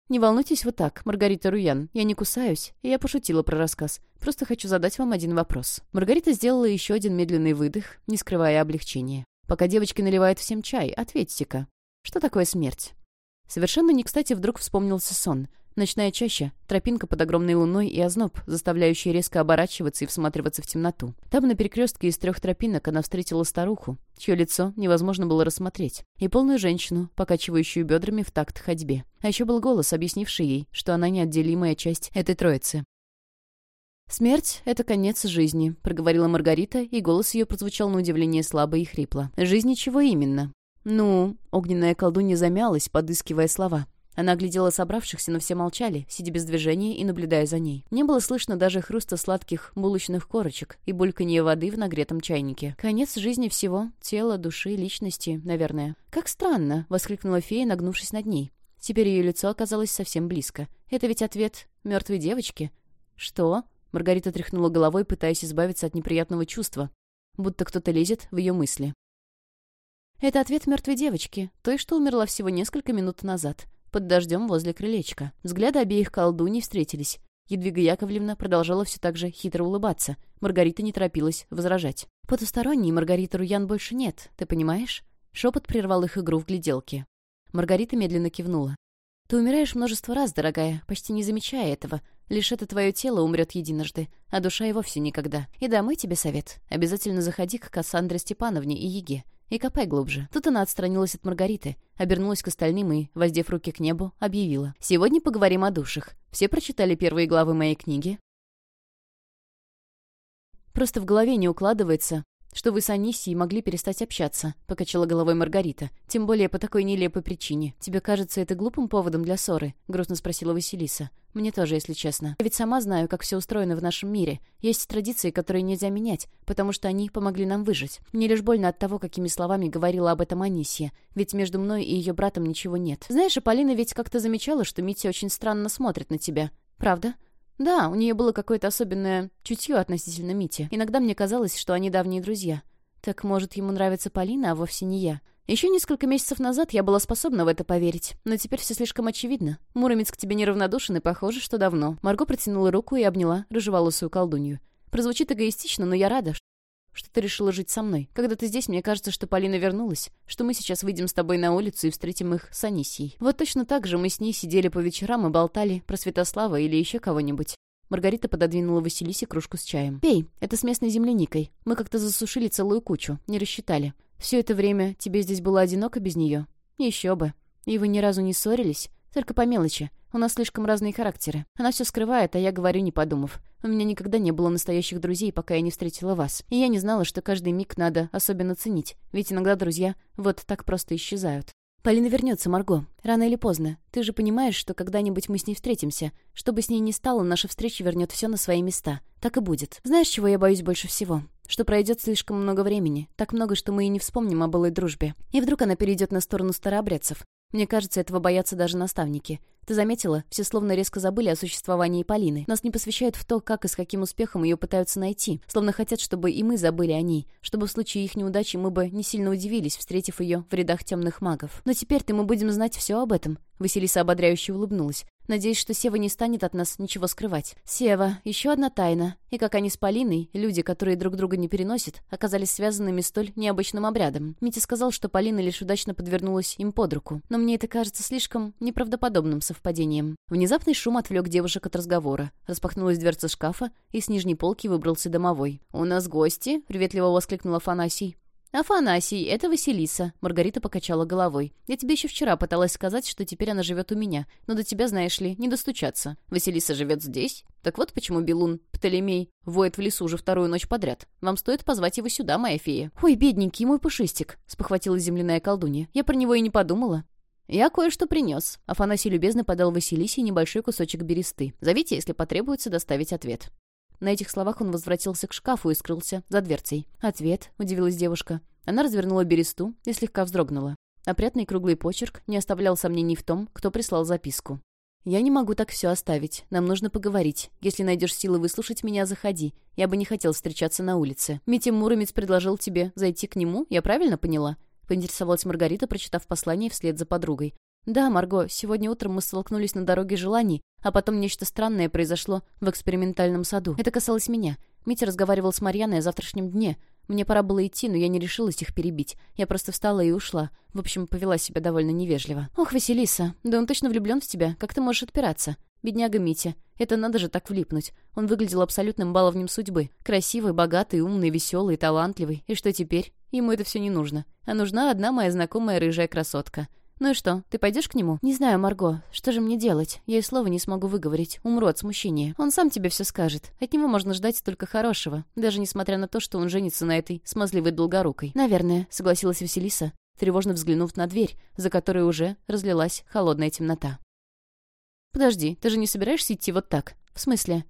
«Не волнуйтесь вот так, Маргарита Руян. Я не кусаюсь, и я пошутила про рассказ. Просто хочу задать вам один вопрос». Маргарита сделала еще один медленный выдох, не скрывая облегчения. «Пока девочки наливают всем чай, ответьте-ка. Что такое смерть?» Совершенно не кстати вдруг вспомнился сон. Ночная чаща, тропинка под огромной луной и озноб, заставляющий резко оборачиваться и всматриваться в темноту. Там на перекрестке из трех тропинок она встретила старуху, чье лицо невозможно было рассмотреть, и полную женщину, покачивающую бедрами в такт ходьбе. А еще был голос, объяснивший ей, что она неотделимая часть этой троицы. «Смерть — это конец жизни», — проговорила Маргарита, и голос ее прозвучал на удивление слабо и хрипло. «Жизни чего именно?» «Ну...» — огненная колдунья замялась, подыскивая слова. Она оглядела собравшихся, но все молчали, сидя без движения и наблюдая за ней. Не было слышно даже хруста сладких булочных корочек и бульканье воды в нагретом чайнике. Конец жизни всего, тела, души, личности, наверное. «Как странно!» — воскликнула фея, нагнувшись над ней. Теперь ее лицо оказалось совсем близко. «Это ведь ответ мертвой девочки?» «Что?» — Маргарита тряхнула головой, пытаясь избавиться от неприятного чувства, будто кто-то лезет в ее мысли. «Это ответ мертвой девочки, той, что умерла всего несколько минут назад под дождем возле крылечка. Взгляды обеих колдуней встретились. Едвига Яковлевна продолжала все так же хитро улыбаться. Маргарита не торопилась возражать. «Потусторонней Маргариты Руян больше нет, ты понимаешь?» Шепот прервал их игру в гляделке. Маргарита медленно кивнула. «Ты умираешь множество раз, дорогая, почти не замечая этого. Лишь это твое тело умрет единожды, а душа и вовсе никогда. И да, мой тебе совет. Обязательно заходи к Кассандре Степановне и Еге и копай глубже. Тут она отстранилась от Маргариты, обернулась к остальным и, воздев руки к небу, объявила. «Сегодня поговорим о душах. Все прочитали первые главы моей книги?» Просто в голове не укладывается, что вы с Анисией могли перестать общаться», — покачала головой Маргарита. «Тем более по такой нелепой причине. Тебе кажется это глупым поводом для ссоры?» — грустно спросила Василиса. «Мне тоже, если честно. Я ведь сама знаю, как все устроено в нашем мире. Есть традиции, которые нельзя менять, потому что они помогли нам выжить. Мне лишь больно от того, какими словами говорила об этом Анисия, ведь между мной и ее братом ничего нет. Знаешь, Полина ведь как-то замечала, что Митя очень странно смотрит на тебя. Правда?» Да, у нее было какое-то особенное чутье относительно Мити. Иногда мне казалось, что они давние друзья. Так, может, ему нравится Полина, а вовсе не я. Еще несколько месяцев назад я была способна в это поверить, но теперь все слишком очевидно. Муромец к тебе неравнодушен и похоже, что давно. Марго протянула руку и обняла рыжеволосую колдунью. Прозвучит эгоистично, но я рада, что ты решила жить со мной. Когда ты здесь, мне кажется, что Полина вернулась, что мы сейчас выйдем с тобой на улицу и встретим их с Анисией. Вот точно так же мы с ней сидели по вечерам и болтали про Святослава или еще кого-нибудь. Маргарита пододвинула Василисе кружку с чаем. «Пей, это с местной земляникой. Мы как-то засушили целую кучу, не рассчитали. Все это время тебе здесь было одиноко без нее?» «Еще бы. И вы ни разу не ссорились? Только по мелочи. У нас слишком разные характеры. Она все скрывает, а я говорю, не подумав. У меня никогда не было настоящих друзей, пока я не встретила вас. И я не знала, что каждый миг надо особенно ценить. Ведь иногда друзья вот так просто исчезают. Полина вернется, Марго. Рано или поздно. Ты же понимаешь, что когда-нибудь мы с ней встретимся. Что бы с ней ни стало, наша встреча вернет все на свои места. Так и будет. Знаешь, чего я боюсь больше всего? Что пройдет слишком много времени. Так много, что мы и не вспомним о былой дружбе. И вдруг она перейдет на сторону старообрядцев. Мне кажется, этого боятся даже наставники. Ты заметила, все словно резко забыли о существовании Полины. Нас не посвящают в то, как и с каким успехом ее пытаются найти. Словно хотят, чтобы и мы забыли о ней. Чтобы в случае их неудачи мы бы не сильно удивились, встретив ее в рядах темных магов. Но теперь-то мы будем знать все об этом. Василиса ободряюще улыбнулась. Надеюсь, что Сева не станет от нас ничего скрывать. Сева, еще одна тайна. И как они с Полиной, люди, которые друг друга не переносят, оказались связанными столь необычным обрядом. Митя сказал, что Полина лишь удачно подвернулась им под руку. Но мне это кажется слишком неправдоподобным совпадением. Внезапный шум отвлек девушек от разговора. Распахнулась дверца шкафа, и с нижней полки выбрался домовой. «У нас гости?» — приветливо воскликнул Афанасий. «Афанасий, это Василиса», — Маргарита покачала головой. «Я тебе еще вчера пыталась сказать, что теперь она живет у меня, но до тебя, знаешь ли, не достучаться. Василиса живет здесь? Так вот почему Белун, Птолемей, воет в лесу уже вторую ночь подряд. Вам стоит позвать его сюда, моя фея». «Ой, бедненький мой пушистик», — спохватила земляная колдунья. «Я про него и не подумала». «Я кое-что принес». Афанасий любезно подал Василисе небольшой кусочек бересты. «Зовите, если потребуется доставить ответ». На этих словах он возвратился к шкафу и скрылся за дверцей. «Ответ», — удивилась девушка. Она развернула бересту и слегка вздрогнула. Опрятный круглый почерк не оставлял сомнений в том, кто прислал записку. «Я не могу так все оставить. Нам нужно поговорить. Если найдешь силы выслушать меня, заходи. Я бы не хотел встречаться на улице. Митя Муромец предложил тебе зайти к нему, я правильно поняла?» Поинтересовалась Маргарита, прочитав послание вслед за подругой. «Да, Марго, сегодня утром мы столкнулись на дороге желаний, а потом нечто странное произошло в экспериментальном саду. Это касалось меня. Митя разговаривал с Марьяной о завтрашнем дне. Мне пора было идти, но я не решилась их перебить. Я просто встала и ушла. В общем, повела себя довольно невежливо. «Ох, Василиса, да он точно влюблен в тебя. Как ты можешь отпираться?» Бедняга Митя. Это надо же так влипнуть. Он выглядел абсолютным баловнем судьбы. Красивый, богатый, умный, веселый, талантливый. И что теперь? Ему это все не нужно. А нужна одна моя знакомая рыжая красотка. «Ну и что, ты пойдешь к нему?» «Не знаю, Марго. Что же мне делать? Я и слова не смогу выговорить. Умру от смущения. Он сам тебе все скажет. От него можно ждать только хорошего, даже несмотря на то, что он женится на этой смазливой долгорукой». «Наверное», — согласилась Василиса, тревожно взглянув на дверь, за которой уже разлилась холодная темнота. «Подожди, ты же не собираешься идти вот так? В смысле?»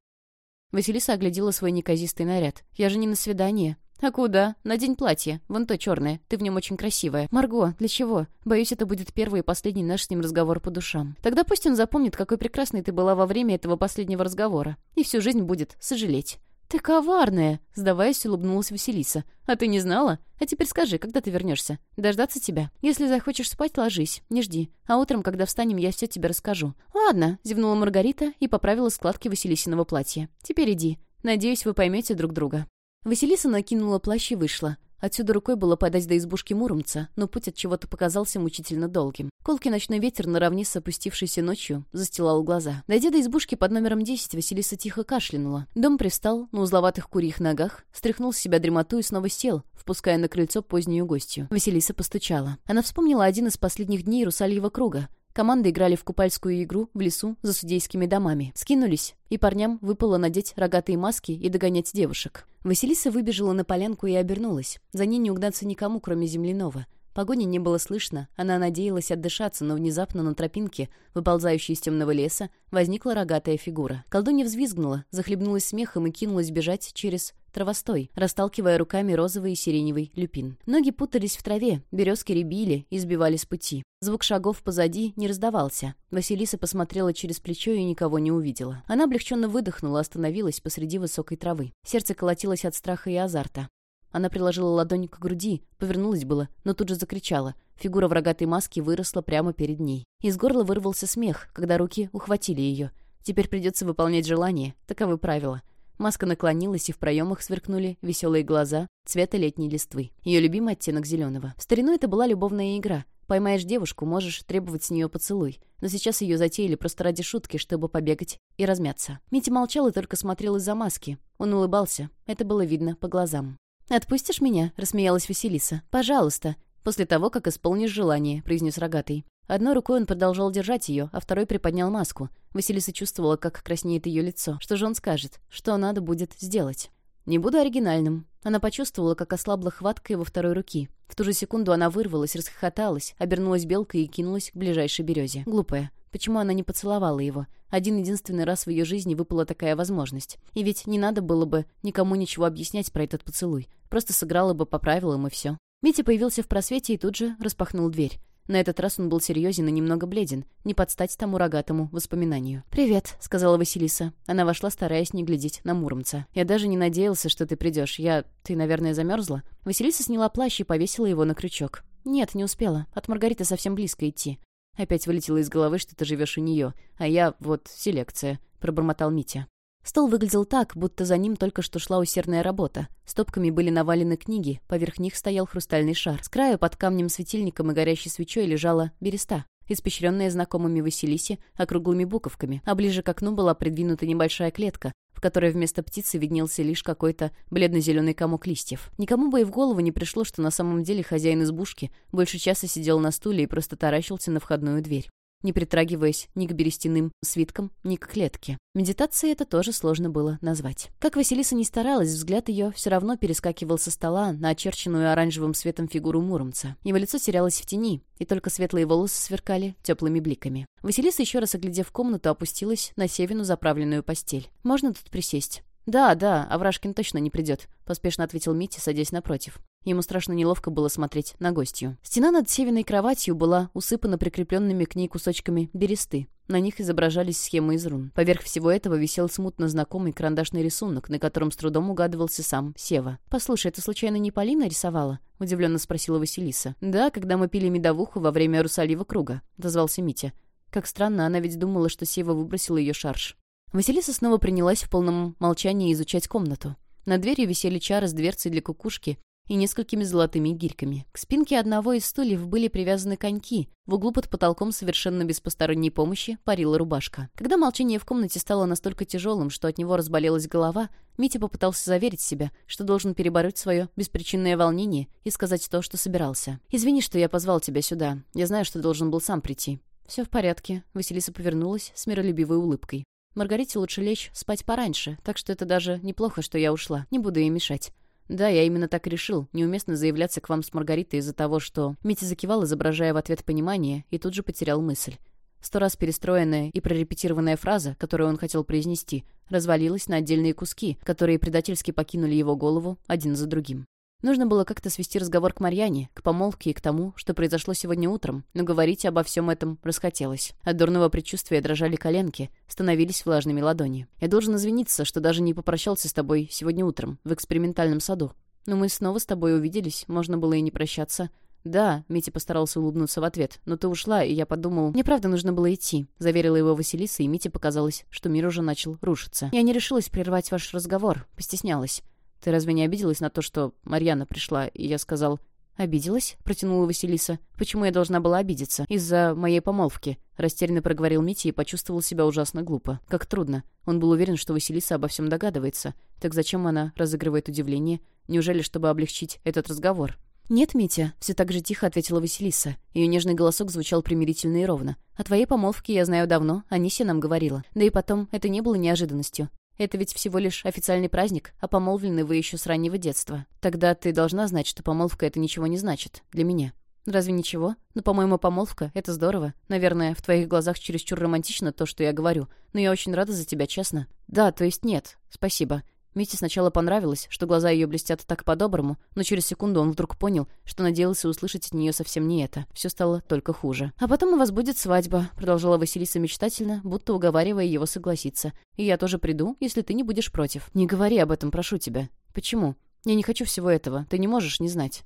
Василиса оглядела свой неказистый наряд. «Я же не на свидание. «А куда? Надень платье. Вон то черное. Ты в нем очень красивая. Марго, для чего? Боюсь, это будет первый и последний наш с ним разговор по душам. Тогда пусть он запомнит, какой прекрасной ты была во время этого последнего разговора. И всю жизнь будет сожалеть». «Ты коварная!» — сдаваясь, улыбнулась Василиса. «А ты не знала? А теперь скажи, когда ты вернешься? Дождаться тебя? Если захочешь спать, ложись, не жди. А утром, когда встанем, я все тебе расскажу». «Ладно», — зевнула Маргарита и поправила складки Василисиного платья. «Теперь иди. Надеюсь, вы поймете друг друга». Василиса накинула плащ и вышла. Отсюда рукой было подать до избушки Муромца, но путь от чего-то показался мучительно долгим. Колкий ночной ветер наравне с опустившейся ночью застилал глаза. Дойдя до избушки под номером 10, Василиса тихо кашлянула. Дом пристал на узловатых курьих ногах, стряхнул с себя дремоту и снова сел, впуская на крыльцо позднюю гостью. Василиса постучала. Она вспомнила один из последних дней Русальего круга, Команды играли в купальскую игру в лесу за судейскими домами. Скинулись, и парням выпало надеть рогатые маски и догонять девушек. Василиса выбежала на полянку и обернулась. За ней не угнаться никому, кроме земляного. Погони не было слышно, она надеялась отдышаться, но внезапно на тропинке, выползающей из темного леса, возникла рогатая фигура. Колдунья взвизгнула, захлебнулась смехом и кинулась бежать через травостой, расталкивая руками розовый и сиреневый люпин. Ноги путались в траве, березки рябили и сбивали с пути. Звук шагов позади не раздавался. Василиса посмотрела через плечо и никого не увидела. Она облегченно выдохнула, остановилась посреди высокой травы. Сердце колотилось от страха и азарта. Она приложила ладонь к груди, повернулась было, но тут же закричала. Фигура в рогатой маске выросла прямо перед ней. Из горла вырвался смех, когда руки ухватили ее. Теперь придется выполнять желание, таковы правила. Маска наклонилась, и в проемах сверкнули веселые глаза цвета летней листвы. Ее любимый оттенок зеленого. В старину это была любовная игра. Поймаешь девушку, можешь требовать с нее поцелуй. Но сейчас ее затеяли просто ради шутки, чтобы побегать и размяться. Митя молчал и только смотрел из-за маски. Он улыбался. Это было видно по глазам. «Отпустишь меня?» — рассмеялась Василиса. «Пожалуйста». «После того, как исполнишь желание», — произнес рогатый. Одной рукой он продолжал держать ее, а второй приподнял маску. Василиса чувствовала, как краснеет ее лицо. Что же он скажет? Что надо будет сделать? «Не буду оригинальным». Она почувствовала, как ослабла хватка его второй руки. В ту же секунду она вырвалась, расхохоталась, обернулась белкой и кинулась к ближайшей березе. Глупая. Почему она не поцеловала его? Один единственный раз в ее жизни выпала такая возможность. И ведь не надо было бы никому ничего объяснять про этот поцелуй. Просто сыграла бы по правилам и все. Митя появился в просвете и тут же распахнул дверь. На этот раз он был серьезен и немного бледен, не подстать тому рогатому воспоминанию. «Привет», — сказала Василиса. Она вошла, стараясь не глядеть на Муромца. «Я даже не надеялся, что ты придешь. Я... Ты, наверное, замерзла?» Василиса сняла плащ и повесила его на крючок. «Нет, не успела. От Маргариты совсем близко идти. Опять вылетело из головы, что ты живешь у нее, а я, вот, селекция», — пробормотал Митя. Стол выглядел так, будто за ним только что шла усердная работа. Стопками были навалены книги, поверх них стоял хрустальный шар. С краю под камнем-светильником и горящей свечой лежала береста, испещренная знакомыми Василисе округлыми буковками, а ближе к окну была придвинута небольшая клетка, в которой вместо птицы виднелся лишь какой-то бледно-зеленый комок листьев. Никому бы и в голову не пришло, что на самом деле хозяин избушки больше часа сидел на стуле и просто таращился на входную дверь не притрагиваясь ни к берестяным свиткам, ни к клетке. Медитацией это тоже сложно было назвать. Как Василиса не старалась, взгляд ее все равно перескакивал со стола на очерченную оранжевым светом фигуру Муромца. Его лицо терялось в тени, и только светлые волосы сверкали теплыми бликами. Василиса, еще раз оглядев комнату, опустилась на Севину заправленную постель. «Можно тут присесть?» «Да, да, Аврашкин точно не придет», — поспешно ответил Митя, садясь напротив. Ему страшно неловко было смотреть на гостью. Стена над Севиной кроватью была усыпана прикрепленными к ней кусочками бересты. На них изображались схемы из рун. Поверх всего этого висел смутно знакомый карандашный рисунок, на котором с трудом угадывался сам Сева. «Послушай, это случайно не Полина рисовала?» — удивленно спросила Василиса. «Да, когда мы пили медовуху во время Русалива круга», — дозвался Митя. Как странно, она ведь думала, что Сева выбросил ее шарж. Василиса снова принялась в полном молчании изучать комнату. На двери висели чары с дверцей для кукушки и несколькими золотыми гирьками. К спинке одного из стульев были привязаны коньки. В углу под потолком совершенно без посторонней помощи парила рубашка. Когда молчание в комнате стало настолько тяжелым, что от него разболелась голова, Митя попытался заверить себя, что должен перебороть свое беспричинное волнение и сказать то, что собирался. «Извини, что я позвал тебя сюда. Я знаю, что должен был сам прийти». «Все в порядке», — Василиса повернулась с миролюбивой улыбкой. Маргарите лучше лечь спать пораньше, так что это даже неплохо, что я ушла. Не буду ей мешать. «Да, я именно так решил. Неуместно заявляться к вам с Маргаритой из-за того, что...» Митя закивал, изображая в ответ понимание, и тут же потерял мысль. Сто раз перестроенная и прорепетированная фраза, которую он хотел произнести, развалилась на отдельные куски, которые предательски покинули его голову один за другим. Нужно было как-то свести разговор к Марьяне, к помолвке и к тому, что произошло сегодня утром, но говорить обо всем этом расхотелось. От дурного предчувствия дрожали коленки, становились влажными ладони. «Я должен извиниться, что даже не попрощался с тобой сегодня утром, в экспериментальном саду. Но мы снова с тобой увиделись, можно было и не прощаться». «Да», — Митя постарался улыбнуться в ответ, «но ты ушла, и я подумал...» «Мне правда нужно было идти», — заверила его Василиса, и Мите показалось, что мир уже начал рушиться. «Я не решилась прервать ваш разговор, постеснялась. Ты разве не обиделась на то, что Марьяна пришла, и я сказал... «Обиделась?» — протянула Василиса. «Почему я должна была обидеться? Из-за моей помолвки». Растерянно проговорил Митя и почувствовал себя ужасно глупо. Как трудно. Он был уверен, что Василиса обо всем догадывается. Так зачем она разыгрывает удивление? Неужели, чтобы облегчить этот разговор? «Нет, Митя», — все так же тихо ответила Василиса. Ее нежный голосок звучал примирительно и ровно. «О твоей помолвке я знаю давно, Анисия нам говорила. Да и потом, это не было неожиданностью. Это ведь всего лишь официальный праздник, а помолвлены вы еще с раннего детства. Тогда ты должна знать, что помолвка — это ничего не значит. Для меня. Разве ничего? Ну, по-моему, помолвка — это здорово. Наверное, в твоих глазах чересчур романтично то, что я говорю. Но я очень рада за тебя, честно. Да, то есть нет. Спасибо. Мите сначала понравилось, что глаза ее блестят так по-доброму, но через секунду он вдруг понял, что надеялся услышать от нее совсем не это. Все стало только хуже. «А потом у вас будет свадьба», — продолжала Василиса мечтательно, будто уговаривая его согласиться. «И я тоже приду, если ты не будешь против. Не говори об этом, прошу тебя». «Почему? Я не хочу всего этого. Ты не можешь не знать».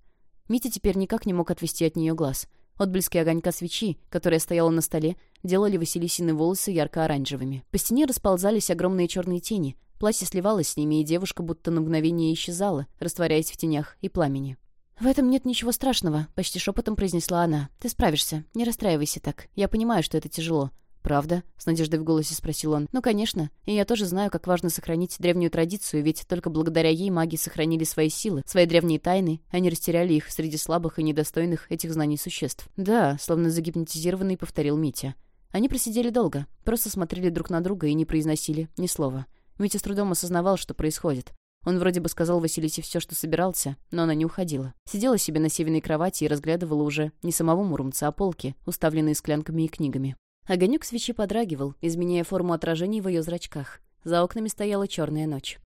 Митя теперь никак не мог отвести от нее глаз. Отблески огонька свечи, которая стояла на столе, делали Василисины волосы ярко-оранжевыми. По стене расползались огромные черные тени, Платье сливалось с ними, и девушка будто на мгновение исчезала, растворяясь в тенях и пламени. «В этом нет ничего страшного», — почти шепотом произнесла она. «Ты справишься. Не расстраивайся так. Я понимаю, что это тяжело. «Правда?» — с надеждой в голосе спросил он. «Ну, конечно. И я тоже знаю, как важно сохранить древнюю традицию, ведь только благодаря ей маги сохранили свои силы, свои древние тайны, а не растеряли их среди слабых и недостойных этих знаний существ». «Да», — словно загипнотизированный повторил Митя. Они просидели долго, просто смотрели друг на друга и не произносили ни слова. Митя с трудом осознавал, что происходит. Он вроде бы сказал Василисе все, что собирался, но она не уходила. Сидела себе на северной кровати и разглядывала уже не самого Муромца, а полки, уставленные склянками и книгами. Огонек свечи подрагивал, изменяя форму отражений в ее зрачках. За окнами стояла черная ночь.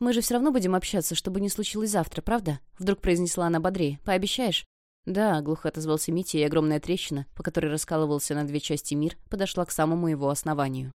«Мы же все равно будем общаться, чтобы не случилось завтра, правда?» Вдруг произнесла она бодрее. «Пообещаешь?» «Да», — глухо отозвался Митя, и огромная трещина, по которой раскалывался на две части мир, подошла к самому его основанию.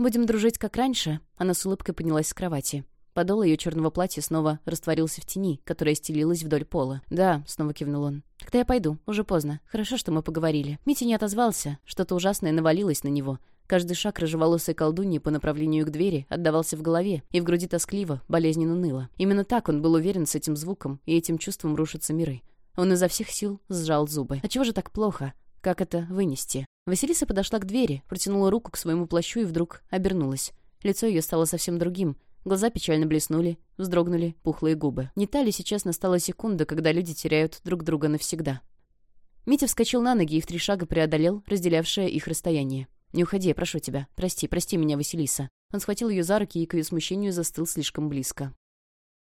«Будем дружить, как раньше?» Она с улыбкой поднялась с кровати. Подол ее черного платья снова растворился в тени, которая стелилась вдоль пола. «Да», — снова кивнул он. «Тогда я пойду. Уже поздно. Хорошо, что мы поговорили». Митя не отозвался. Что-то ужасное навалилось на него. Каждый шаг рыжеволосой колдуньи по направлению к двери отдавался в голове, и в груди тоскливо, болезненно ныло. Именно так он был уверен с этим звуком, и этим чувством рушатся миры. Он изо всех сил сжал зубы. «А чего же так плохо? Как это вынести?» Василиса подошла к двери, протянула руку к своему плащу и вдруг обернулась. Лицо ее стало совсем другим, Глаза печально блеснули, вздрогнули пухлые губы. Не та ли сейчас настала секунда, когда люди теряют друг друга навсегда? Митя вскочил на ноги и в три шага преодолел разделявшее их расстояние. «Не уходи, я прошу тебя. Прости, прости меня, Василиса». Он схватил ее за руки и к ее смущению застыл слишком близко.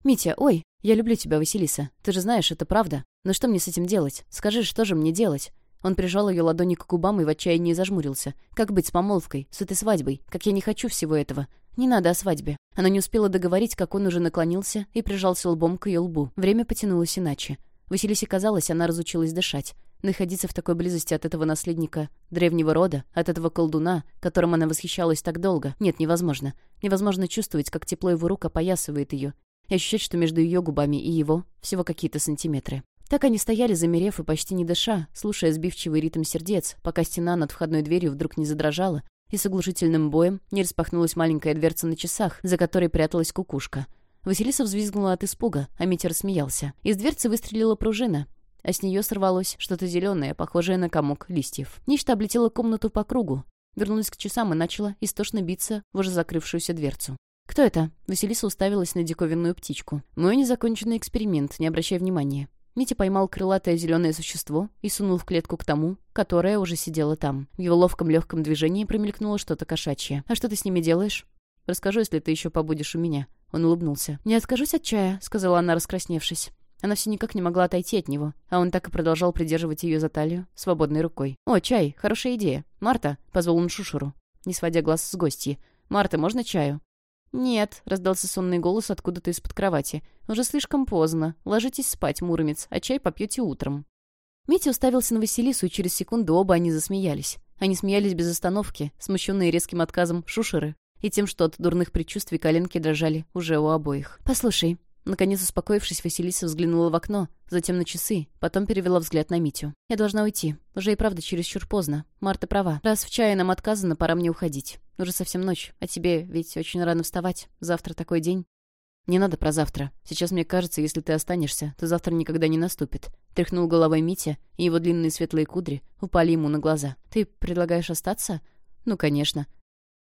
«Митя, ой, я люблю тебя, Василиса. Ты же знаешь, это правда. Но что мне с этим делать? Скажи, что же мне делать?» Он прижал ее ладони к губам и в отчаянии зажмурился. «Как быть с помолвкой, с этой свадьбой? Как я не хочу всего этого. Не надо о свадьбе». Она не успела договорить, как он уже наклонился и прижался лбом к ее лбу. Время потянулось иначе. Василисе казалось, она разучилась дышать. Находиться в такой близости от этого наследника древнего рода, от этого колдуна, которым она восхищалась так долго, нет, невозможно. Невозможно чувствовать, как тепло его рук опоясывает ее, и ощущать, что между ее губами и его всего какие-то сантиметры. Так они стояли, замерев и почти не дыша, слушая сбивчивый ритм сердец, пока стена над входной дверью вдруг не задрожала, и с оглушительным боем не распахнулась маленькая дверца на часах, за которой пряталась кукушка. Василиса взвизгнула от испуга, а Митя рассмеялся. Из дверцы выстрелила пружина, а с нее сорвалось что-то зеленое, похожее на комок листьев. Нечто облетело комнату по кругу, вернулась к часам и начала истошно биться в уже закрывшуюся дверцу. «Кто это?» Василиса уставилась на диковинную птичку. «Мой незаконченный эксперимент, не обращай внимания. Митя поймал крылатое зеленое существо и сунул в клетку к тому, которое уже сидело там. В его ловком легком движении промелькнуло что-то кошачье. «А что ты с ними делаешь?» «Расскажу, если ты еще побудешь у меня». Он улыбнулся. «Не откажусь от чая», — сказала она, раскрасневшись. Она все никак не могла отойти от него, а он так и продолжал придерживать ее за талию свободной рукой. «О, чай! Хорошая идея! Марта!» — позвал он Шушуру, не сводя глаз с гостьи. «Марта, можно чаю?» «Нет», — раздался сонный голос откуда-то из-под кровати. «Уже слишком поздно. Ложитесь спать, Муромец, а чай попьете утром». Митя уставился на Василису, и через секунду оба они засмеялись. Они смеялись без остановки, смущенные резким отказом шушеры и тем, что от дурных предчувствий коленки дрожали уже у обоих. «Послушай, Наконец, успокоившись, Василиса взглянула в окно, затем на часы, потом перевела взгляд на Митю. «Я должна уйти. Уже и правда чересчур поздно. Марта права. Раз в чае нам отказано, пора мне уходить. Уже совсем ночь, а тебе ведь очень рано вставать. Завтра такой день». «Не надо про завтра. Сейчас мне кажется, если ты останешься, то завтра никогда не наступит». Тряхнул головой Митя, и его длинные светлые кудри упали ему на глаза. «Ты предлагаешь остаться?» «Ну, конечно».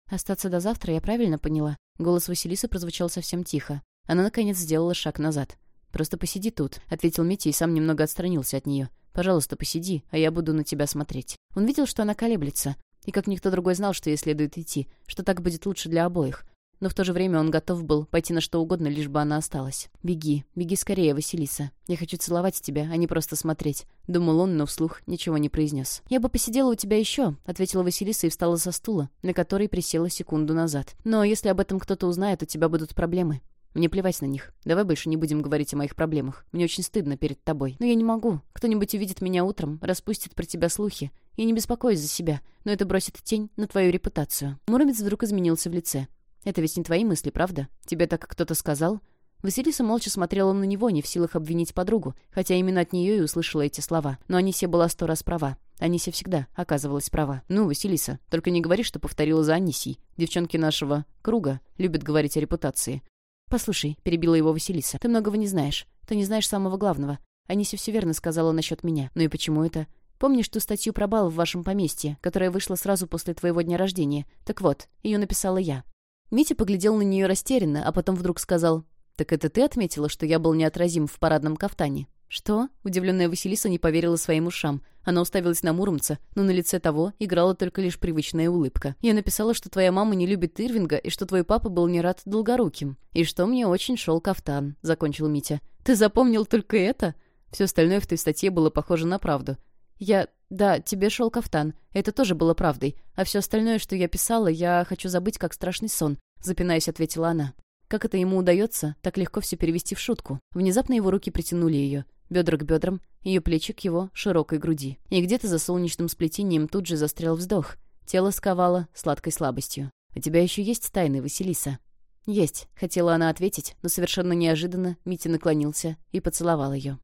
«Остаться до завтра, я правильно поняла?» Голос Василисы прозвучал совсем тихо. Она, наконец, сделала шаг назад. «Просто посиди тут», — ответил Митя и сам немного отстранился от нее. «Пожалуйста, посиди, а я буду на тебя смотреть». Он видел, что она колеблется, и как никто другой знал, что ей следует идти, что так будет лучше для обоих. Но в то же время он готов был пойти на что угодно, лишь бы она осталась. «Беги, беги скорее, Василиса. Я хочу целовать тебя, а не просто смотреть», — думал он, но вслух ничего не произнес. «Я бы посидела у тебя еще», — ответила Василиса и встала со стула, на который присела секунду назад. «Но если об этом кто-то узнает, у тебя будут проблемы. Мне плевать на них. Давай больше не будем говорить о моих проблемах. Мне очень стыдно перед тобой. Но я не могу. Кто-нибудь увидит меня утром, распустит про тебя слухи. Я не беспокоюсь за себя, но это бросит тень на твою репутацию». Муромец вдруг изменился в лице. «Это ведь не твои мысли, правда? Тебе так кто-то сказал?» Василиса молча смотрела на него, не в силах обвинить подругу, хотя именно от нее и услышала эти слова. Но Анисия была сто раз права. Анисия всегда оказывалась права. «Ну, Василиса, только не говори, что повторила за Анисией. Девчонки нашего круга любят говорить о репутации. «Послушай», — перебила его Василиса, — «ты многого не знаешь. Ты не знаешь самого главного. Аниси все верно сказала насчет меня. Ну и почему это? Помнишь ту статью про бал в вашем поместье, которая вышла сразу после твоего дня рождения? Так вот, ее написала я». Митя поглядел на нее растерянно, а потом вдруг сказал, «Так это ты отметила, что я был неотразим в парадном кафтане?» «Что?» — удивленная Василиса не поверила своим ушам. Она уставилась на Муромца, но на лице того играла только лишь привычная улыбка. «Я написала, что твоя мама не любит Ирвинга и что твой папа был не рад долгоруким. И что мне очень шел кафтан», — закончил Митя. «Ты запомнил только это?» Все остальное в той статье было похоже на правду. «Я... Да, тебе шел кафтан. Это тоже было правдой. А все остальное, что я писала, я хочу забыть, как страшный сон», — запинаясь, ответила она. Как это ему удается, так легко все перевести в шутку? Внезапно его руки притянули ее. Бедра к бедрам, ее плечи к его широкой груди. И где-то за солнечным сплетением тут же застрял вздох. Тело сковало сладкой слабостью. «У тебя еще есть тайны, Василиса?» «Есть», — хотела она ответить, но совершенно неожиданно Митя наклонился и поцеловал ее.